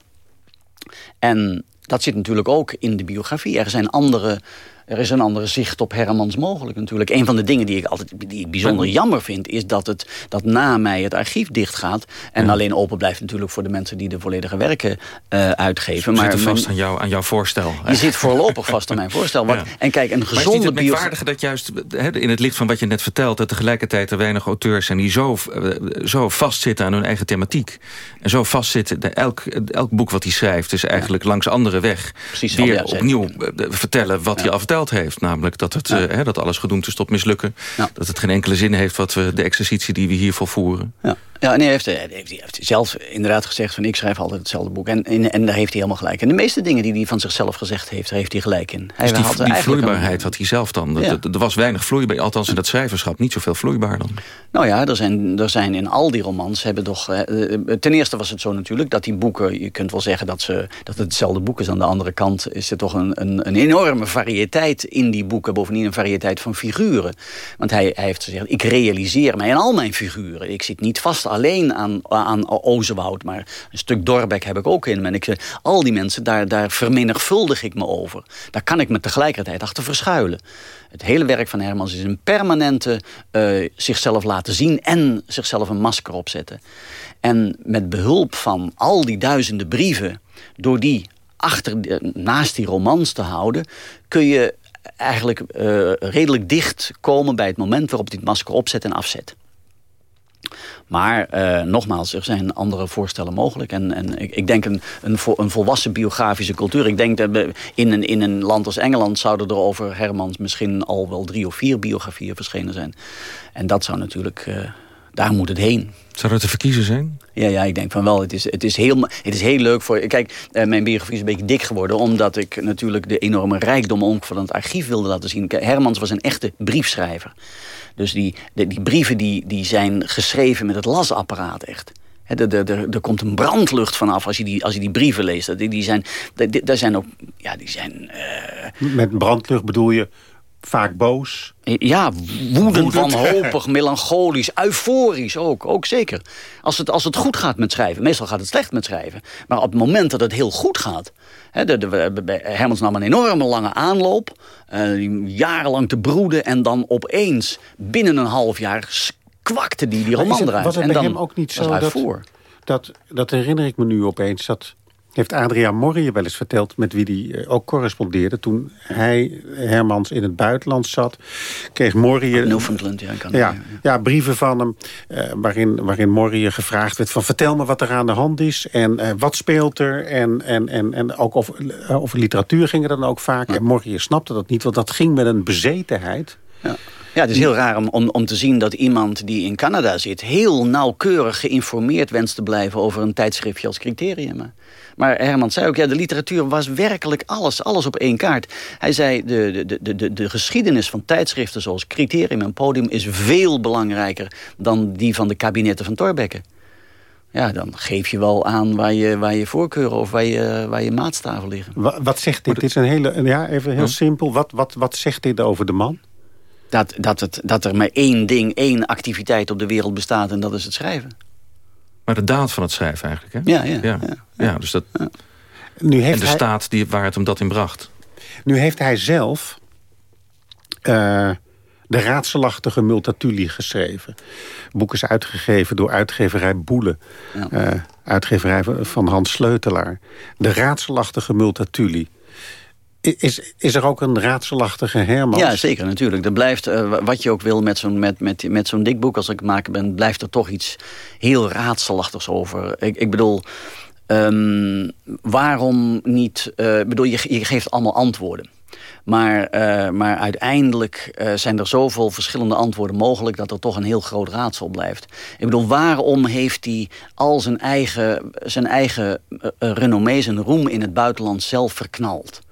En dat zit natuurlijk ook in de biografie. Er zijn andere er is een andere zicht op Hermans mogelijk natuurlijk. Een van de dingen die ik altijd die ik bijzonder jammer vind... is dat, het, dat na mij het archief dichtgaat... en alleen open blijft natuurlijk voor de mensen... die de volledige werken uh, uitgeven. Je maar zit vast aan, jou, aan jouw voorstel. Je zit voorlopig vast aan mijn voorstel. En kijk, een gezonde. Maar is het dat juist in het licht van wat je net vertelt... dat tegelijkertijd er weinig auteurs zijn... die zo, uh, zo vastzitten aan hun eigen thematiek. En zo vastzitten... Elk, elk boek wat hij schrijft is eigenlijk langs andere weg... Precies, weer opnieuw uh, vertellen wat hij al heeft. Namelijk dat, het, ja. uh, dat alles gedoemd is tot mislukken. Ja. Dat het geen enkele zin heeft wat we, de exercitie die we hier volvoeren. Ja. Ja, nee, heeft, heeft, heeft, heeft zelf inderdaad gezegd van ik schrijf altijd hetzelfde boek. En, en, en, daar heeft hij helemaal gelijk. En de meeste dingen die hij van zichzelf gezegd heeft, daar heeft hij gelijk in. Hij dus die, die vloeibaarheid had hij zelf dan? Ja. Er was weinig vloeibaar, althans in dat schrijverschap niet zoveel vloeibaar dan? Nou ja, er zijn, er zijn in al die romans hebben toch... Eh, eh, ten eerste was het zo natuurlijk dat die boeken... je kunt wel zeggen dat, ze, dat het hetzelfde boek is. Aan de andere kant is er toch een, een, een enorme variëteit in die boeken. Bovendien een variëteit van figuren. Want hij, hij heeft gezegd, ik realiseer mij in al mijn figuren. Ik zit niet vast alleen aan aan Ozenwoud. Maar een stuk Dorbek heb ik ook in. En ik, al die mensen, daar, daar vermenigvuldig ik me over. Daar kan ik me tegelijkertijd achter verschuilen. Het hele werk van Hermans is een permanente uh, zichzelf laten zien... en zichzelf een masker opzetten. En met behulp van al die duizenden brieven... door die achter, naast die romans te houden... kun je eigenlijk uh, redelijk dicht komen bij het moment waarop dit masker opzet en afzet. Maar uh, nogmaals, er zijn andere voorstellen mogelijk. En, en ik, ik denk een, een, een, volwassen biografische cultuur. Ik denk dat in een, in een land als Engeland zouden er over Hermans misschien al wel drie of vier biografieën verschenen zijn. En dat zou natuurlijk... Uh, Daar moet het heen. Zou dat te verkiezen zijn? Ja, ja, ik denk van wel. Het is, het is, heel, het is heel leuk voor... Kijk, eh, mijn biografie is een beetje dik geworden... omdat ik natuurlijk de enorme rijkdom ook van het archief wilde laten zien. Hermans was een echte briefschrijver. Dus die, de, die brieven die, die zijn geschreven met het lasapparaat echt. Er komt een brandlucht vanaf als je die, als je die brieven leest. Die, die zijn, daar zijn ook, ja, die zijn... Uh... Met brandlucht bedoel je vaak boos? Ja, woedend, wanhopig, melancholisch, euforisch ook. Ook zeker. Als het, als het goed gaat met schrijven. Meestal gaat het slecht met schrijven. Maar op het moment dat het heel goed gaat... Hè, de, de, Hermans nam een enorme lange aanloop. Uh, jarenlang te broeden. En dan opeens binnen een half jaar kwakte die, die roman eruit. Was het en bij hem ook niet zo dat, dat... Dat herinner ik me nu opeens. Dat heeft Adriaan Morrie wel eens verteld... met wie hij eh, ook correspondeerde. Toen hij, Hermans, in het buitenland zat... kreeg Morrie... Newfoundland, ja. Kan ja, ja, brieven van hem... Uh, waarin, waarin Morrie gevraagd werd van... vertel me wat er aan de hand is en uh, wat speelt er. En, en, en, en ook over, over literatuur ging het dan ook vaak. En Morrie snapte dat niet, want dat ging met een bezetenheid... Ja. Ja, het is heel raar om, om, om te zien dat iemand die in Canada zit... heel nauwkeurig geïnformeerd wenst te blijven over een tijdschriftje als criterium. Maar Herman zei ook, ja, de literatuur was werkelijk alles, alles op één kaart. Hij zei, de, de, de, de, de geschiedenis van tijdschriften zoals Criterium en Podium... is veel belangrijker dan die van de kabinetten van Thorbecke. Ja, dan geef je wel aan waar je, waar je voorkeuren of waar je, waar je maatstaven liggen. Wat, wat zegt dit? Dit is een hele, ja, even heel hm? simpel. Wat, wat, wat zegt dit over de man? Dat, dat, het, dat er maar één ding, één activiteit op de wereld bestaat en dat is het schrijven. Maar de daad van het schrijven eigenlijk, hè? Ja, ja. ja. ja, dus dat... Nu heeft en de staat die, waar het hem dat in bracht. Nu heeft hij zelf uh, de raadselachtige Multatuli geschreven. Het boek is uitgegeven door uitgeverij Boele. Ja. Uh, uitgeverij van Hans Sleutelaar. De raadselachtige Multatuli. Is, is er ook een raadselachtige Herman? Ja, zeker, natuurlijk. Er blijft, uh, wat je ook wil met zo'n met, met, met dik boek als ik maken ben... blijft er toch iets heel raadselachtigs over. Ik, ik bedoel, um, waarom niet... Uh, bedoel, je, je geeft allemaal antwoorden. Maar, uh, maar uiteindelijk zijn er zoveel verschillende antwoorden mogelijk... dat er toch een heel groot raadsel blijft. Ik bedoel, waarom heeft hij al zijn eigen, zijn eigen uh, zijn roem in het buitenland zelf verknald?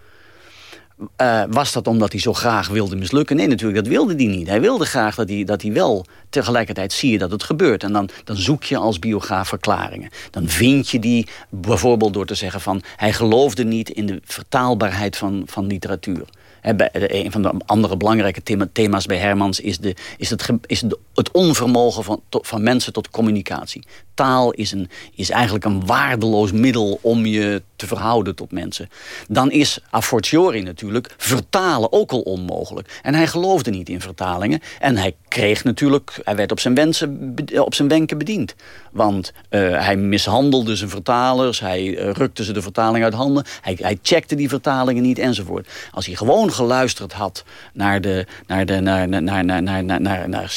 Uh, was dat omdat hij zo graag wilde mislukken? Nee, natuurlijk, dat wilde hij niet. Hij wilde graag dat hij, dat hij wel... tegelijkertijd zie je dat het gebeurt. En dan, dan zoek je als biograaf verklaringen. Dan vind je die bijvoorbeeld door te zeggen van... hij geloofde niet in de vertaalbaarheid van, van literatuur. een van de andere belangrijke thema's bij Hermans... is, de, is, het, is het onvermogen van, van mensen tot communicatie. Taal is, een, is eigenlijk een waardeloos middel om je te verhouden tot mensen. Dan is a fortiori natuurlijk vertalen ook al onmogelijk. En hij geloofde niet in vertalingen. En hij kreeg natuurlijk, hij werd op zijn, wensen, op zijn wenken bediend. Want uh, hij mishandelde zijn vertalers, hij uh, rukte ze de vertaling uit handen. Hij, hij checkte die vertalingen niet enzovoort. Als hij gewoon geluisterd had naar, de, naar, de, naar, naar, naar, naar, naar, naar, naar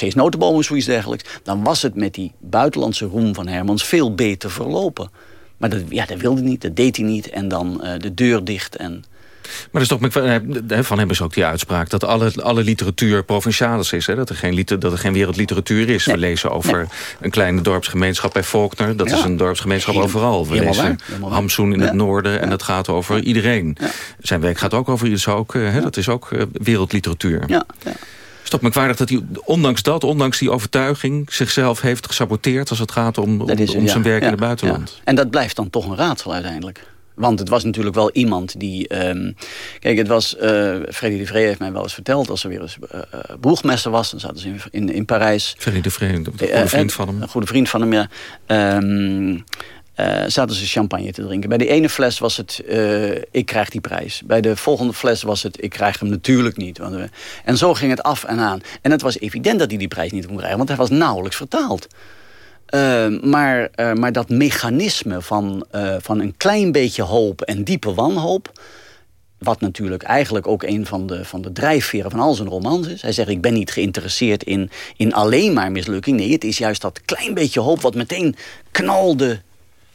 Of zoiets dergelijks... dan was het met die buitenlandse roem van Hermans veel beter verlopen. Maar dat, ja, dat wilde hij niet, dat deed hij niet. En dan uh, de deur dicht en... Maar dat is toch, van hebben ze ook die uitspraak... dat alle, alle literatuur provincialis is. Hè? Dat, er geen, dat er geen wereldliteratuur is. We lezen over een kleine dorpsgemeenschap bij Faulkner. Dat is een dorpsgemeenschap overal. We lezen Hamsoen in het noorden. En dat gaat over iedereen. Zijn werk gaat ook over... Is ook, hè? Dat is ook wereldliteratuur. Ja, toch merkwaardig dat hij, ondanks dat, ondanks die overtuiging... zichzelf heeft gesaboteerd als het gaat om, om, om zijn werk in het buitenland. En dat blijft dan toch een raadsel uiteindelijk. Want het was natuurlijk wel iemand die... Um, kijk, het was... Uh, Freddy de Vree heeft mij wel eens verteld... als er weer eens uh, boegmeester was... dan zaten ze in, in, in Parijs. Freddy de Vree, een goede vriend van hem. Een goede vriend van hem, ja. Um, uh, zaten ze champagne te drinken. Bij de ene fles was het, uh, ik krijg die prijs. Bij de volgende fles was het, ik krijg hem natuurlijk niet. Want, uh, en zo ging het af en aan. En het was evident dat hij die prijs niet kon krijgen, want hij was nauwelijks vertaald. maar, maar dat mechanisme van, van een klein beetje hoop en diepe wanhoop... Wat natuurlijk eigenlijk ook een van de, van de drijfveren van al zijn romans is. Hij zegt, ik ben niet geïnteresseerd in, in alleen maar mislukking. Nee, het is juist dat klein beetje hoop wat meteen knalde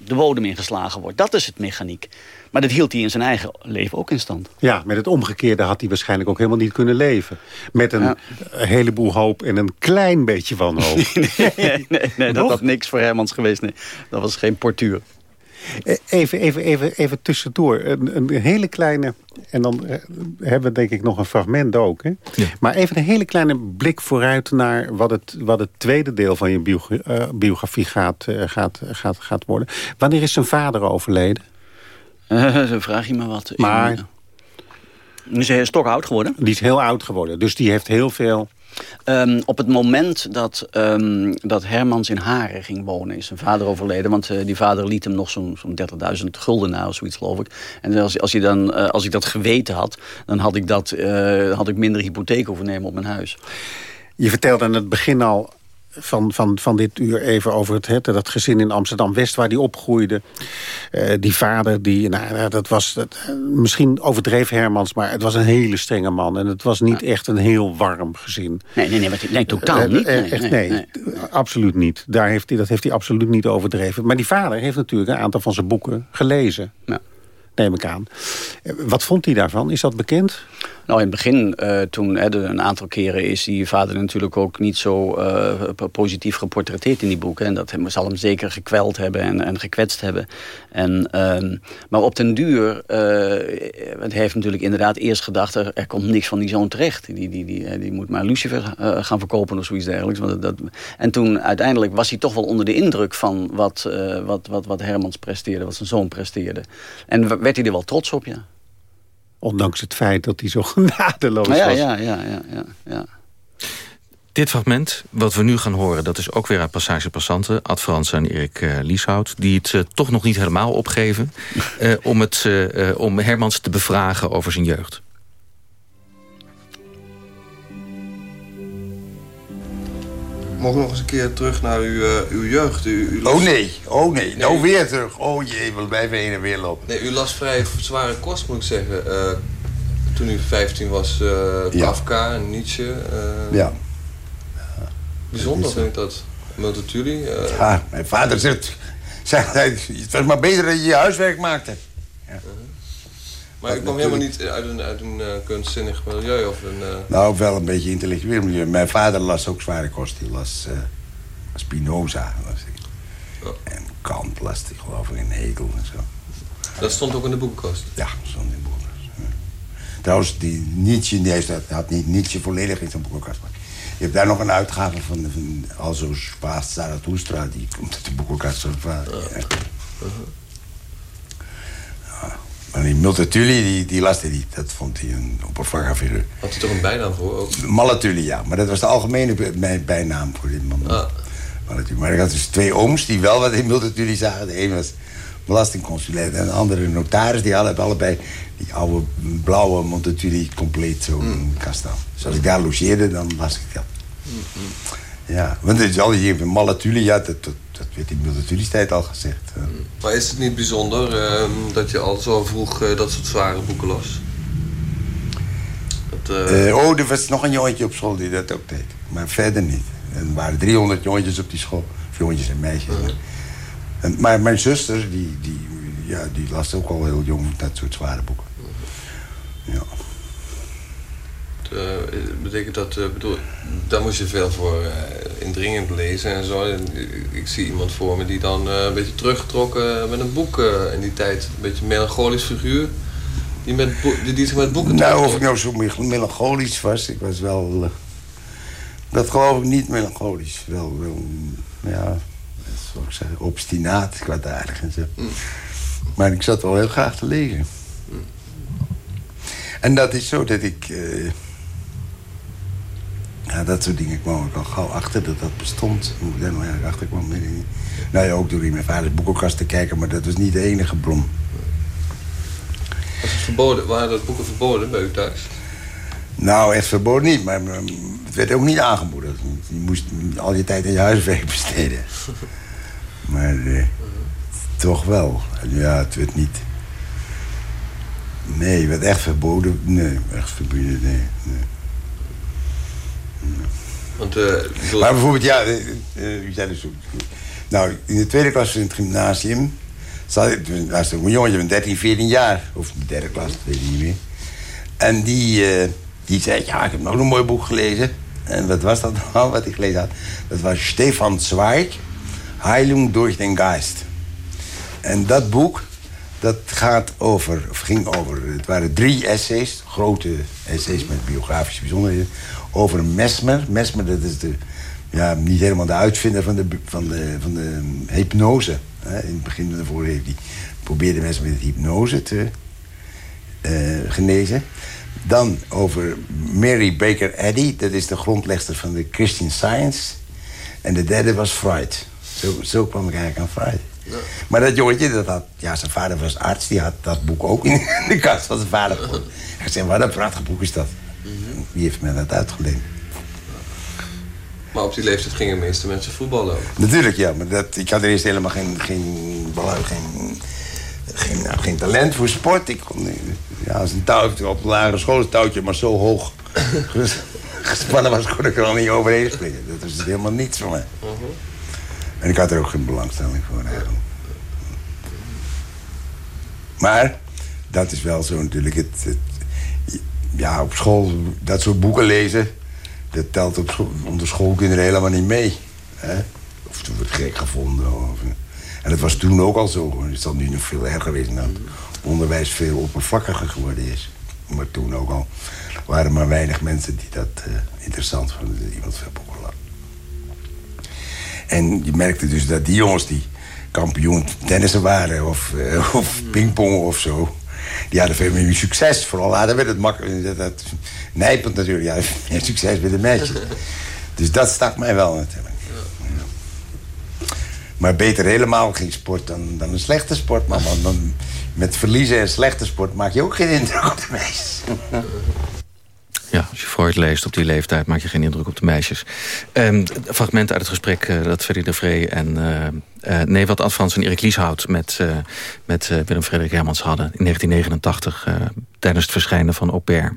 de bodem ingeslagen wordt. Dat is het mechaniek. Maar dat hield hij in zijn eigen leven ook in stand. Ja, met het omgekeerde had hij waarschijnlijk ook helemaal niet kunnen leven. Met een heleboel hoop en een klein beetje nee, nee, nee, nee dat had niks voor Hermans geweest. Nee. Dat was geen portuur. Eh, even, even, even, even tussendoor. Een, een hele kleine... En dan eh, hebben we denk ik nog een fragment ook. Hè? Maar even een hele kleine blik vooruit naar wat het, wat het tweede deel van je eh, biografie gaat, gaat, gaat, gaat worden. Wanneer is zijn vader overleden? Uh, vraag je me wat. Maar... Die is hij stok oud geworden. Die is heel oud geworden. Dus die heeft heel veel Um, op het moment dat, um, dat Hermans in Haren ging wonen... is zijn vader overleden. Want uh, die vader liet hem nog zo'n zo 30.000 gulden na of zoiets, geloof ik. En als, als, hij dan, uh, als ik dat geweten had... dan had ik, dat, uh, had ik minder hypotheek hoeven nemen op mijn huis. Je vertelde aan het begin al van, van, van dit uur even over het, het dat gezin in Amsterdam-West... waar die opgroeide. Uh, die vader, die, nou, dat was dat, misschien overdreef Hermans... maar het was een hele strenge man. En het was niet echt een heel warm gezin. Nee, nee, nee, maar, nee totaal niet. Nee, echt, nee, nee, absoluut niet. Daar heeft hij, dat heeft hij absoluut niet overdreven. Maar die vader heeft natuurlijk een aantal van zijn boeken gelezen. Ja neem ik aan. Wat vond hij daarvan? Is dat bekend? Nou, in het begin, uh, toen hè, een aantal keren is die vader natuurlijk ook niet zo uh, positief geportretteerd in die boeken. En dat zal hem zeker gekweld hebben en, en gekwetst hebben. En, uh, maar op den duur, uh, hij heeft natuurlijk inderdaad eerst gedacht, er, er komt niks van die zoon terecht. Die, die, die, die moet maar Lucifer gaan verkopen of zoiets dergelijks. Want dat, en toen uiteindelijk was hij toch wel onder de indruk van wat, wat, wat, wat Hermans presteerde, wat zijn zoon presteerde. En werd hij er wel trots op, ja. Ondanks het feit dat hij zo genadeloos ja, was. Ja, ja, ja, ja, ja. Dit fragment, wat we nu gaan horen... dat is ook weer uit Passage Passanten. Ad Frans en Erik uh, Lieshout. Die het uh, toch nog niet helemaal opgeven... uh, om, het, om Hermans te bevragen over zijn jeugd. We nog eens een keer terug naar uw, uh, uw jeugd? U, u las... Oh nee, oh nee, nou weer terug. Oh jee, we blijven heen en weer lopen. Nee, u las vrij zware kost, moet ik zeggen. Uh, toen u 15 was, uh, Kafka en Nietzsche. ja. Bijzonder vind ik dat. Multatuli. Ja, mijn vader zegt, zegt het was maar beter dat je je huiswerk maakte. Ja. -huh. Maar ik kwam helemaal niet uit een, uit een uh, kunstzinnig milieu of een... Uh... Nou, wel een beetje intellectueel milieu. Mijn vader las ook zware kost. Die las uh, Spinoza. Las. Oh. En Kant las hij geloof ik in Hegel en zo. Dat stond ook in de boekenkast? Ja, stond in de boekenkast. Ja. Trouwens, die Nietzsche, die heeft, had niet Nietzsche volledig in zijn boekenkast. Maar je hebt daar nog een uitgave van, van Alzo Spaast Zarathustra. Die komt uit de boekenkast van vader. Ja. Ja. -huh. Maar die Multatuli, die, die las hij niet. Dat vond hij een oppervlakkige figuur. Had hij toch een bijnaam voor ook? Mallatuli, ja. Maar dat was de algemene bijnaam voor dit man. Ah. Maar ik had dus twee ooms die wel wat in Multatuli zagen. De een was belastingconsulent en de andere notaris. Die hadden allebei die oude blauwe Multatuli compleet zo mm. in de kast staan. Dus als ik daar logeerde, dan las ik dat. Mm -hmm. Ja, want het is al hier Mallatuli, ja, dat, dat, dat werd in Multatuli-tijd al gezegd. Uh. Maar is het niet bijzonder uh, dat je al zo vroeg uh, dat soort zware boeken las? Dat, oh, er was nog een jongetje op school die dat ook deed. Maar verder niet. Er waren 300 jongetjes op die school. Of jongetjes en meisjes. -huh. en, maar mijn zuster, die, die, ja, die las ook al heel jong dat soort zware boeken. Ja. Uh, betekent dat, uh, bedoel, daar moest je veel voor uh, indringend lezen en zo. En ik zie iemand voor me die dan een beetje teruggetrokken met een boek in die tijd. Een beetje een melancholisch figuur. Die, met die, die zich met boeken Nou, of ik nou zo melancholisch was, ik was wel... dat geloof ik niet melancholisch. Wel, wel ja, zou ik zeggen, obstinaat, kwaadaardig en zo. Mm. Maar ik zat wel heel graag te lezen. Mm. En dat is zo dat ik... Ja, dat soort dingen kwam ik al gauw achter dat dat bestond. Hoe ik daar nou eigenlijk achter kwam, weet ik niet. Nou ja, ook door in mijn vaders boekenkast te kijken, maar dat was niet de enige bron. Was het verboden? Waren dat boeken verboden bij u thuis? Nou, echt verboden niet, maar het werd ook niet aangemoedigd. Je moest al je tijd in je huiswerk besteden. maar uh, toch wel. Ja, het werd niet... Nee, het werd echt verboden. Nee, echt verboden, nee. nee. Uh, maar bijvoorbeeld, ja, uh, u zei dus... Nou, in de tweede klas in het gymnasium was een jongetje van 13, 14 jaar. Of de derde klas, weet ik niet meer. En die, uh, die zei, ja, ik heb nog een mooi boek gelezen. En wat was dat nou, wat ik gelezen had? Dat was Stefan Zweig, Heilung durch den Geist. En dat boek, dat gaat over, of ging over... Het waren drie essays, grote essays met biografische bijzonderheden... over Mesmer. Mesmer, dat is de, ja, niet helemaal de uitvinder van de, van de, van de hypnose. In het begin van de vorige heeft hij probeerde mensen met hypnose te uh, genezen. Dan over Mary Baker Eddy, dat is de grondlegster van de Christian Science. En de derde was Freud. Zo, zo kwam ik eigenlijk aan Freud. Ja. Maar dat jongetje, dat had, ja, zijn vader was arts, die had dat boek ook in de kast van zijn vader. Hij zei, wat een prachtig boek is dat. Mm Wie heeft mij dat uitgeleend? Maar op die leeftijd gingen de meeste mensen voetballen ook. Natuurlijk, ja. Maar dat, ik had er eerst helemaal geen, geen, geen, geen, nou, geen talent voor sport. Ik kon, ja, als een touw, op de lagere school een touwtje maar zo hoog gespannen was, kon ik er al niet overheen springen. Dat was helemaal niets voor mij. Uh -huh. En ik had er ook geen belangstelling voor eigenlijk. Maar dat is wel zo natuurlijk. Het, het, ja, op school dat soort boeken lezen dat telt op school, onder schoolkinderen helemaal niet mee. Hè? Of toen wordt gek gevonden. Of, en dat was toen ook al zo. Het zal nu nog veel erger geweest dat onderwijs veel oppervlakkiger geworden is. Maar toen ook al waren maar weinig mensen die dat uh, interessant vonden. Dat iemand veel boeken En je merkte dus dat die jongens die kampioen tennissen waren... of, uh, of pingpong of zo die hadden veel meer succes. Vooral later werd het makkelijk. Dat, dat, nijpend natuurlijk. Ja, succes met de meisjes. Dus dat stak mij wel natuurlijk. Maar beter helemaal geen sport dan, dan een slechte sport. Maar dan, met verliezen en slechte sport maak je ook geen indruk op de meisjes. Ja, als je Freud leest op die leeftijd maak je geen indruk op de meisjes. Um, fragment uit het gesprek uh, dat Freddy de Vree en... Uh, uh, nee, wat Ad en Erik Lieshout met, met Willem Frederik Hermans hadden... in 1989 tijdens het verschijnen van Au pair.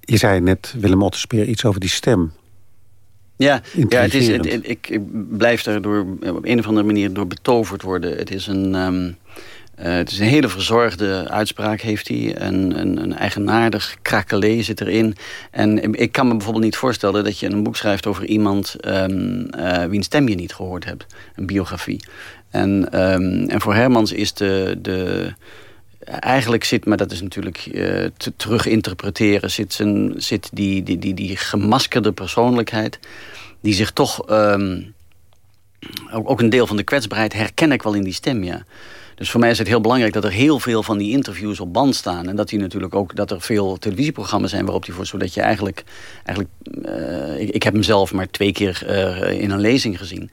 Je zei net, Willem Otterspeer, iets over die stem. Ja, ja het is, het, ik, ik, blijf daar door, op een of andere manier door betoverd worden. Het is een... Um, uh, het is een hele verzorgde uitspraak heeft hij. Een, een, een eigenaardig krakelé zit erin. En ik kan me bijvoorbeeld niet voorstellen dat je een boek schrijft over iemand... Um, uh, wiens stem je niet gehoord hebt. Een biografie. En, um, en voor Hermans is de... de eigenlijk zit, maar dat is natuurlijk uh, te terug interpreteren... zit, zijn, zit die, die, die, die gemaskerde persoonlijkheid... die zich toch... Um, ook een deel van de kwetsbaarheid herken ik wel in die stem, ja. Dus voor mij is het heel belangrijk dat er heel veel van die interviews op band staan. En dat, die natuurlijk ook, dat er veel televisieprogramma's zijn waarop die voor... zodat je eigenlijk... eigenlijk uh, ik, ik, heb hem zelf maar twee keer uh, in een lezing gezien.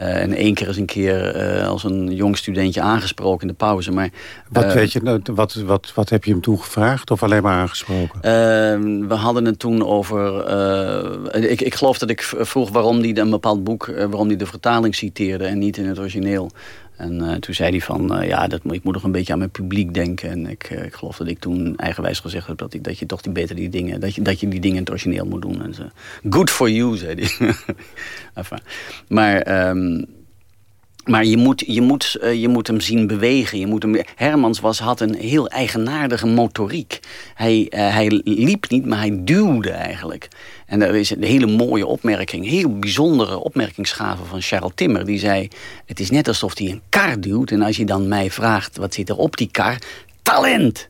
Uh, en één keer eens een keer als een jong studentje aangesproken in de pauze. Maar, wat, weet je, nou, wat, wat, wat heb je hem toen gevraagd of alleen maar aangesproken? we hadden het toen over... ik, ik geloof dat ik vroeg waarom hij een bepaald boek... waarom hij de vertaling citeerde en niet in het origineel. En uh, toen zei hij van, uh, ja, dat, ik moet nog een beetje aan mijn publiek denken. En ik, uh, ik geloof dat ik toen eigenwijs gezegd heb dat, ik, dat je toch die beter die dingen, dat je, dat je die dingen in het origineel moet doen. En zo. Good for you, zei hij. Maar um, maar je moet, je, moet, uh, je moet hem zien bewegen. Je moet hem, Hermans was, had een heel eigenaardige motoriek. Hij, uh, hij liep niet, maar hij duwde eigenlijk. En dat is een hele mooie opmerking. Heel bijzondere opmerkingsgave van Charles Timmer. Die zei, het is net alsof hij een kar duwt. En als je dan mij vraagt, wat zit er op die kar? Talent!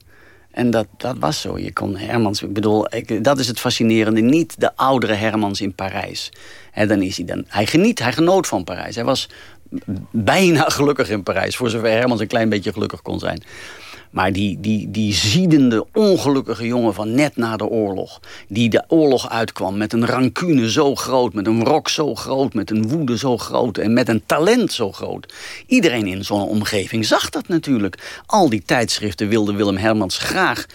En dat, dat was zo. Je kon Hermans, ik bedoel, ik, dat is het fascinerende. Niet de oudere Hermans in Parijs. Dan is hij, dan, hij geniet, hij genoot van Parijs. Hij was bijna gelukkig in Parijs. Voor zover Hermans een klein beetje gelukkig kon zijn. Maar die, die, die ziedende, ongelukkige jongen van net na de oorlog... die de oorlog uitkwam met een rancune zo groot... met een rok zo groot, met een woede zo groot... en met een talent zo groot. Iedereen in zo'n omgeving zag dat natuurlijk. Al die tijdschriften wilde Willem Hermans graag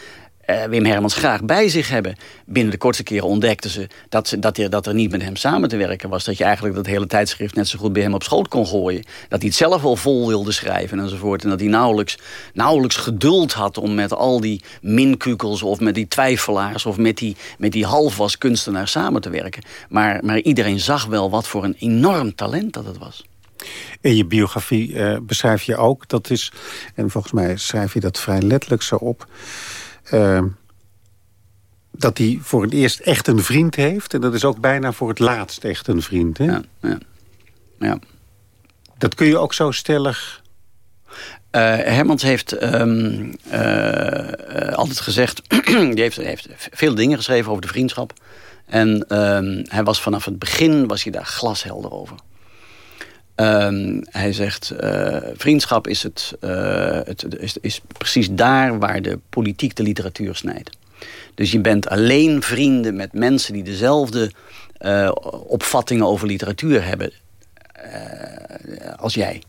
uh, Wim Hermans graag bij zich hebben. Binnen de kortste keren ontdekten ze dat, ze, dat, er, dat er niet met hem samen te werken was. Dat je eigenlijk dat hele tijdschrift net zo goed bij hem op schoot kon gooien. Dat hij het zelf wel vol wilde schrijven enzovoort. En dat hij nauwelijks, nauwelijks geduld had om met al die minkukels... of met die twijfelaars of met die, met die halfwas kunstenaars samen te werken. Maar, maar iedereen zag wel wat voor een enorm talent dat het was. In je biografie uh, beschrijf je ook, dat is, en volgens mij schrijf je dat vrij letterlijk zo op... Uh, dat hij voor het eerst echt een vriend heeft. En dat is ook bijna voor het laatst echt een vriend. Hè? Ja, ja. ja. Dat kun je ook zo stellig... Uh, Hermans heeft um, uh, altijd gezegd... die heeft, heeft, veel dingen geschreven over de vriendschap. En um, hij was vanaf het begin was hij daar glashelder over. Um, hij zegt, uh, vriendschap is, het, het, is, is precies daar waar de politiek de literatuur snijdt. Dus je bent alleen vrienden met mensen die dezelfde uh, opvattingen over literatuur hebben als jij.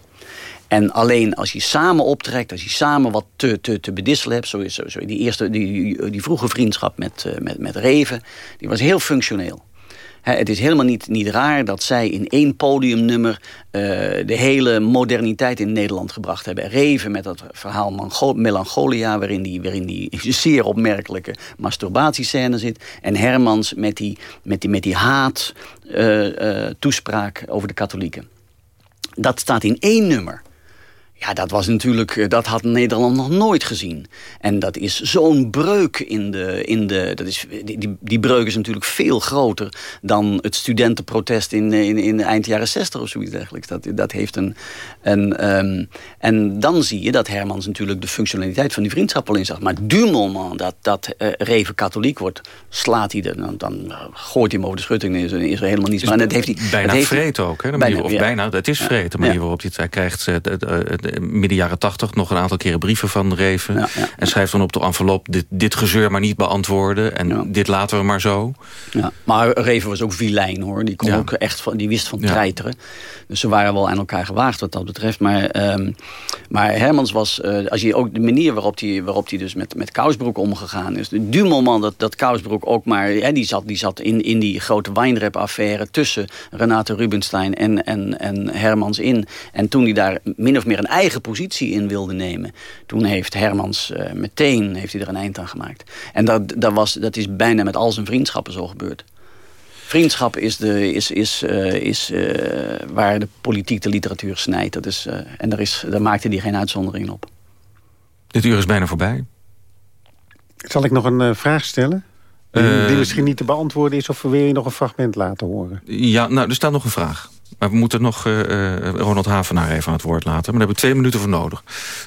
En alleen als je samen optrekt, als je samen wat te, te, te bedisselen hebt... Zo is, zo, die, eerste, die, die vroege vriendschap met, met, met Reven, die was heel functioneel het is helemaal niet, niet raar dat zij in één podiumnummer... Uh, de hele moderniteit in Nederland gebracht hebben. Reven met dat verhaal Melancholia... waarin die, waarin die zeer opmerkelijke masturbatiescène zit. En Hermans met die, met die, met die haat uh, uh, toespraak over de katholieken. Dat staat in één nummer. Ja, dat was natuurlijk, eh, dat had Nederland nog nooit gezien. En dat is zo'n breuk in de, in de dat is, die, die breuk is natuurlijk veel groter dan het studentenprotest in, in, in eind jaren zestig of zoiets dergelijks. Dat, dat heeft een, een um, en dan zie je dat Hermans natuurlijk de functionaliteit van die vriendschap al inzag. Maar du moment dat, dat uh, Reven katholiek wordt, slaat hij er, dan, dan gooit hij hem over de schutting en is, is er helemaal niets. En dat heeft hij, bijna heeft vreed ook, hè? De bijna, of ja. bijna, het is vreed, de manier waarop hij het, krijgt... De, midden jaren tachtig nog een aantal keren brieven van Reven. Ja, ja. En schrijft dan op de envelop dit, dit gezeur maar niet beantwoorden. En ja. dit laten we maar zo. Ja, maar Reven was ook vilijn hoor. Die, kon ook echt van, die wist van treiteren. Dus ze waren wel aan elkaar gewaagd wat dat betreft. Maar, um, maar Hermans was, uh, als je ook de manier waarop hij waarop die dus met, met Kousbroek omgegaan is. Du moment dat, dat Kousbroek ook maar, hè, die zat, die zat in, in die grote wijnrep affaire tussen Renate Rubenstein en, en, en Hermans in. En toen hij daar min of meer een eigen positie in wilde nemen. Toen heeft Hermans uh, meteen heeft hij er een eind aan gemaakt. En dat, dat, was, dat is bijna met al zijn vriendschappen zo gebeurd. Vriendschap is, de, is, is, uh, is uh, waar de politiek de literatuur snijdt. Dat is, en daar, is, daar maakte hij geen uitzonderingen op. Dit uur is bijna voorbij. Zal ik nog een vraag stellen? Die, die misschien niet te beantwoorden is... of wil je nog een fragment laten horen? Ja, nou, er staat nog een vraag. Maar we moeten nog uh, Ronald Havenaar even aan het woord laten. Maar daar hebben we twee minuten voor nodig.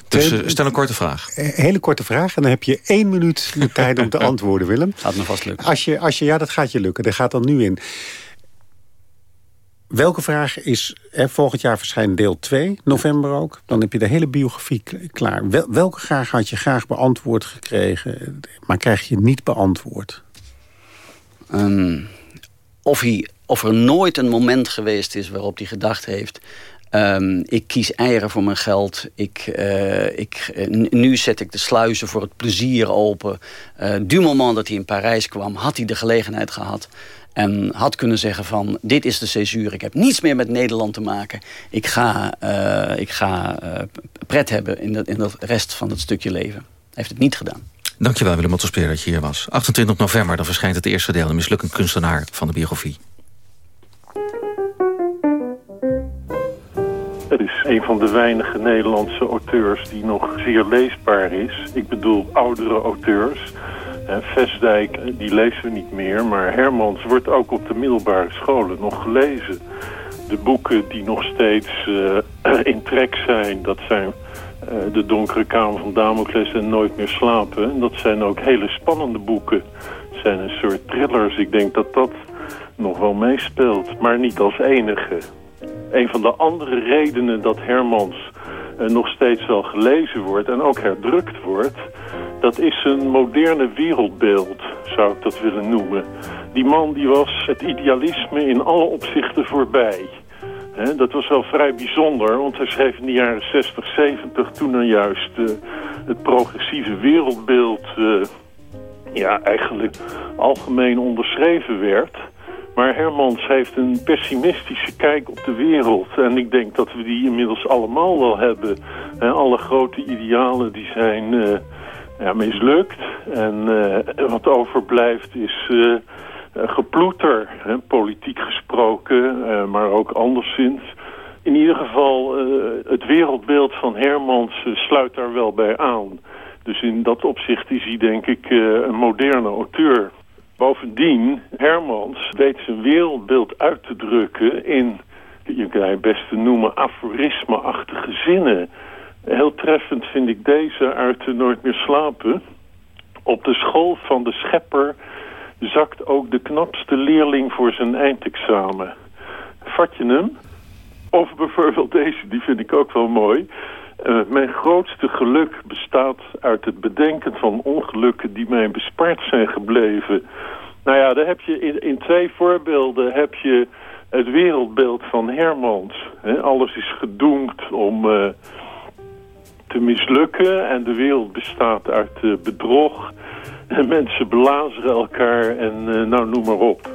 Dus uh, stel een korte vraag. Hele korte vraag. En dan heb je één minuut de tijd om te antwoorden, Willem. Gaat me vast lukken. Als je, als je, ja, dat gaat je lukken. Dat gaat dan nu in. Welke vraag is... Hè, volgend jaar verschijnt deel 2, november ook. Dan heb je de hele biografie klaar. Wel, welke vraag had je graag beantwoord gekregen... maar krijg je niet beantwoord? Um, of hij of er nooit een moment geweest is waarop hij gedacht heeft... Um, ik kies eieren voor mijn geld. Ik, uh, ik, uh, nu zet ik de sluizen voor het plezier open. Uh, du moment dat hij in Parijs kwam, had hij de gelegenheid gehad. En had kunnen zeggen van, dit is de césuur. Ik heb niets meer met Nederland te maken. Ik ga, ik ga pret hebben in de, in de rest van het stukje leven. Hij heeft het niet gedaan. Dankjewel Willem Ottospeer dat je hier was. 28 november dan verschijnt het eerste deel... de mislukkend kunstenaar van de biografie. Het is een van de weinige Nederlandse auteurs die nog zeer leesbaar is. Ik bedoel oudere auteurs. Vestdijk, die lezen we niet meer, maar Hermans wordt ook op de middelbare scholen nog gelezen. De boeken die nog steeds uh, in trek zijn, dat zijn De Donkere Kamer van Damocles en Nooit meer slapen. Dat zijn ook hele spannende boeken. Het zijn een soort thrillers. Ik denk dat dat nog wel meespeelt, maar niet als enige. Een van de andere redenen dat Hermans uh, nog steeds wel gelezen wordt en ook herdrukt wordt... dat is een moderne wereldbeeld, zou ik dat willen noemen. Die man die was het idealisme in alle opzichten voorbij. Dat was wel vrij bijzonder, want hij schreef in de jaren 60, 70... toen er juist uh, het progressieve wereldbeeld... Uh, ja, eigenlijk algemeen onderschreven werd... Maar Hermans heeft een pessimistische kijk op de wereld. En ik denk dat we die inmiddels allemaal wel hebben. En alle grote idealen die zijn uh, ja, mislukt. En uh, wat overblijft is uh, geploeter, hè, politiek gesproken, maar ook anderszins. in ieder geval, het wereldbeeld van Hermans sluit daar wel bij aan. Dus in dat opzicht is hij denk ik een moderne auteur. Bovendien, Hermans weet zijn wereldbeeld uit te drukken in, je kan het best noemen, aforisme-achtige zinnen. Heel treffend vind ik deze uit de Nooit meer slapen. Op de school van de schepper zakt ook de knapste leerling voor zijn eindexamen. Vat je hem? Of bijvoorbeeld deze, die vind ik ook wel mooi. Uh, mijn grootste geluk bestaat uit het bedenken van ongelukken die mij bespaard zijn gebleven. Nou ja, daar heb je in, twee voorbeelden heb je het wereldbeeld van Hermans. He, alles is gedoemd om uh, te mislukken en de wereld bestaat uit uh, bedrog. En mensen belazeren elkaar en nou noem maar op.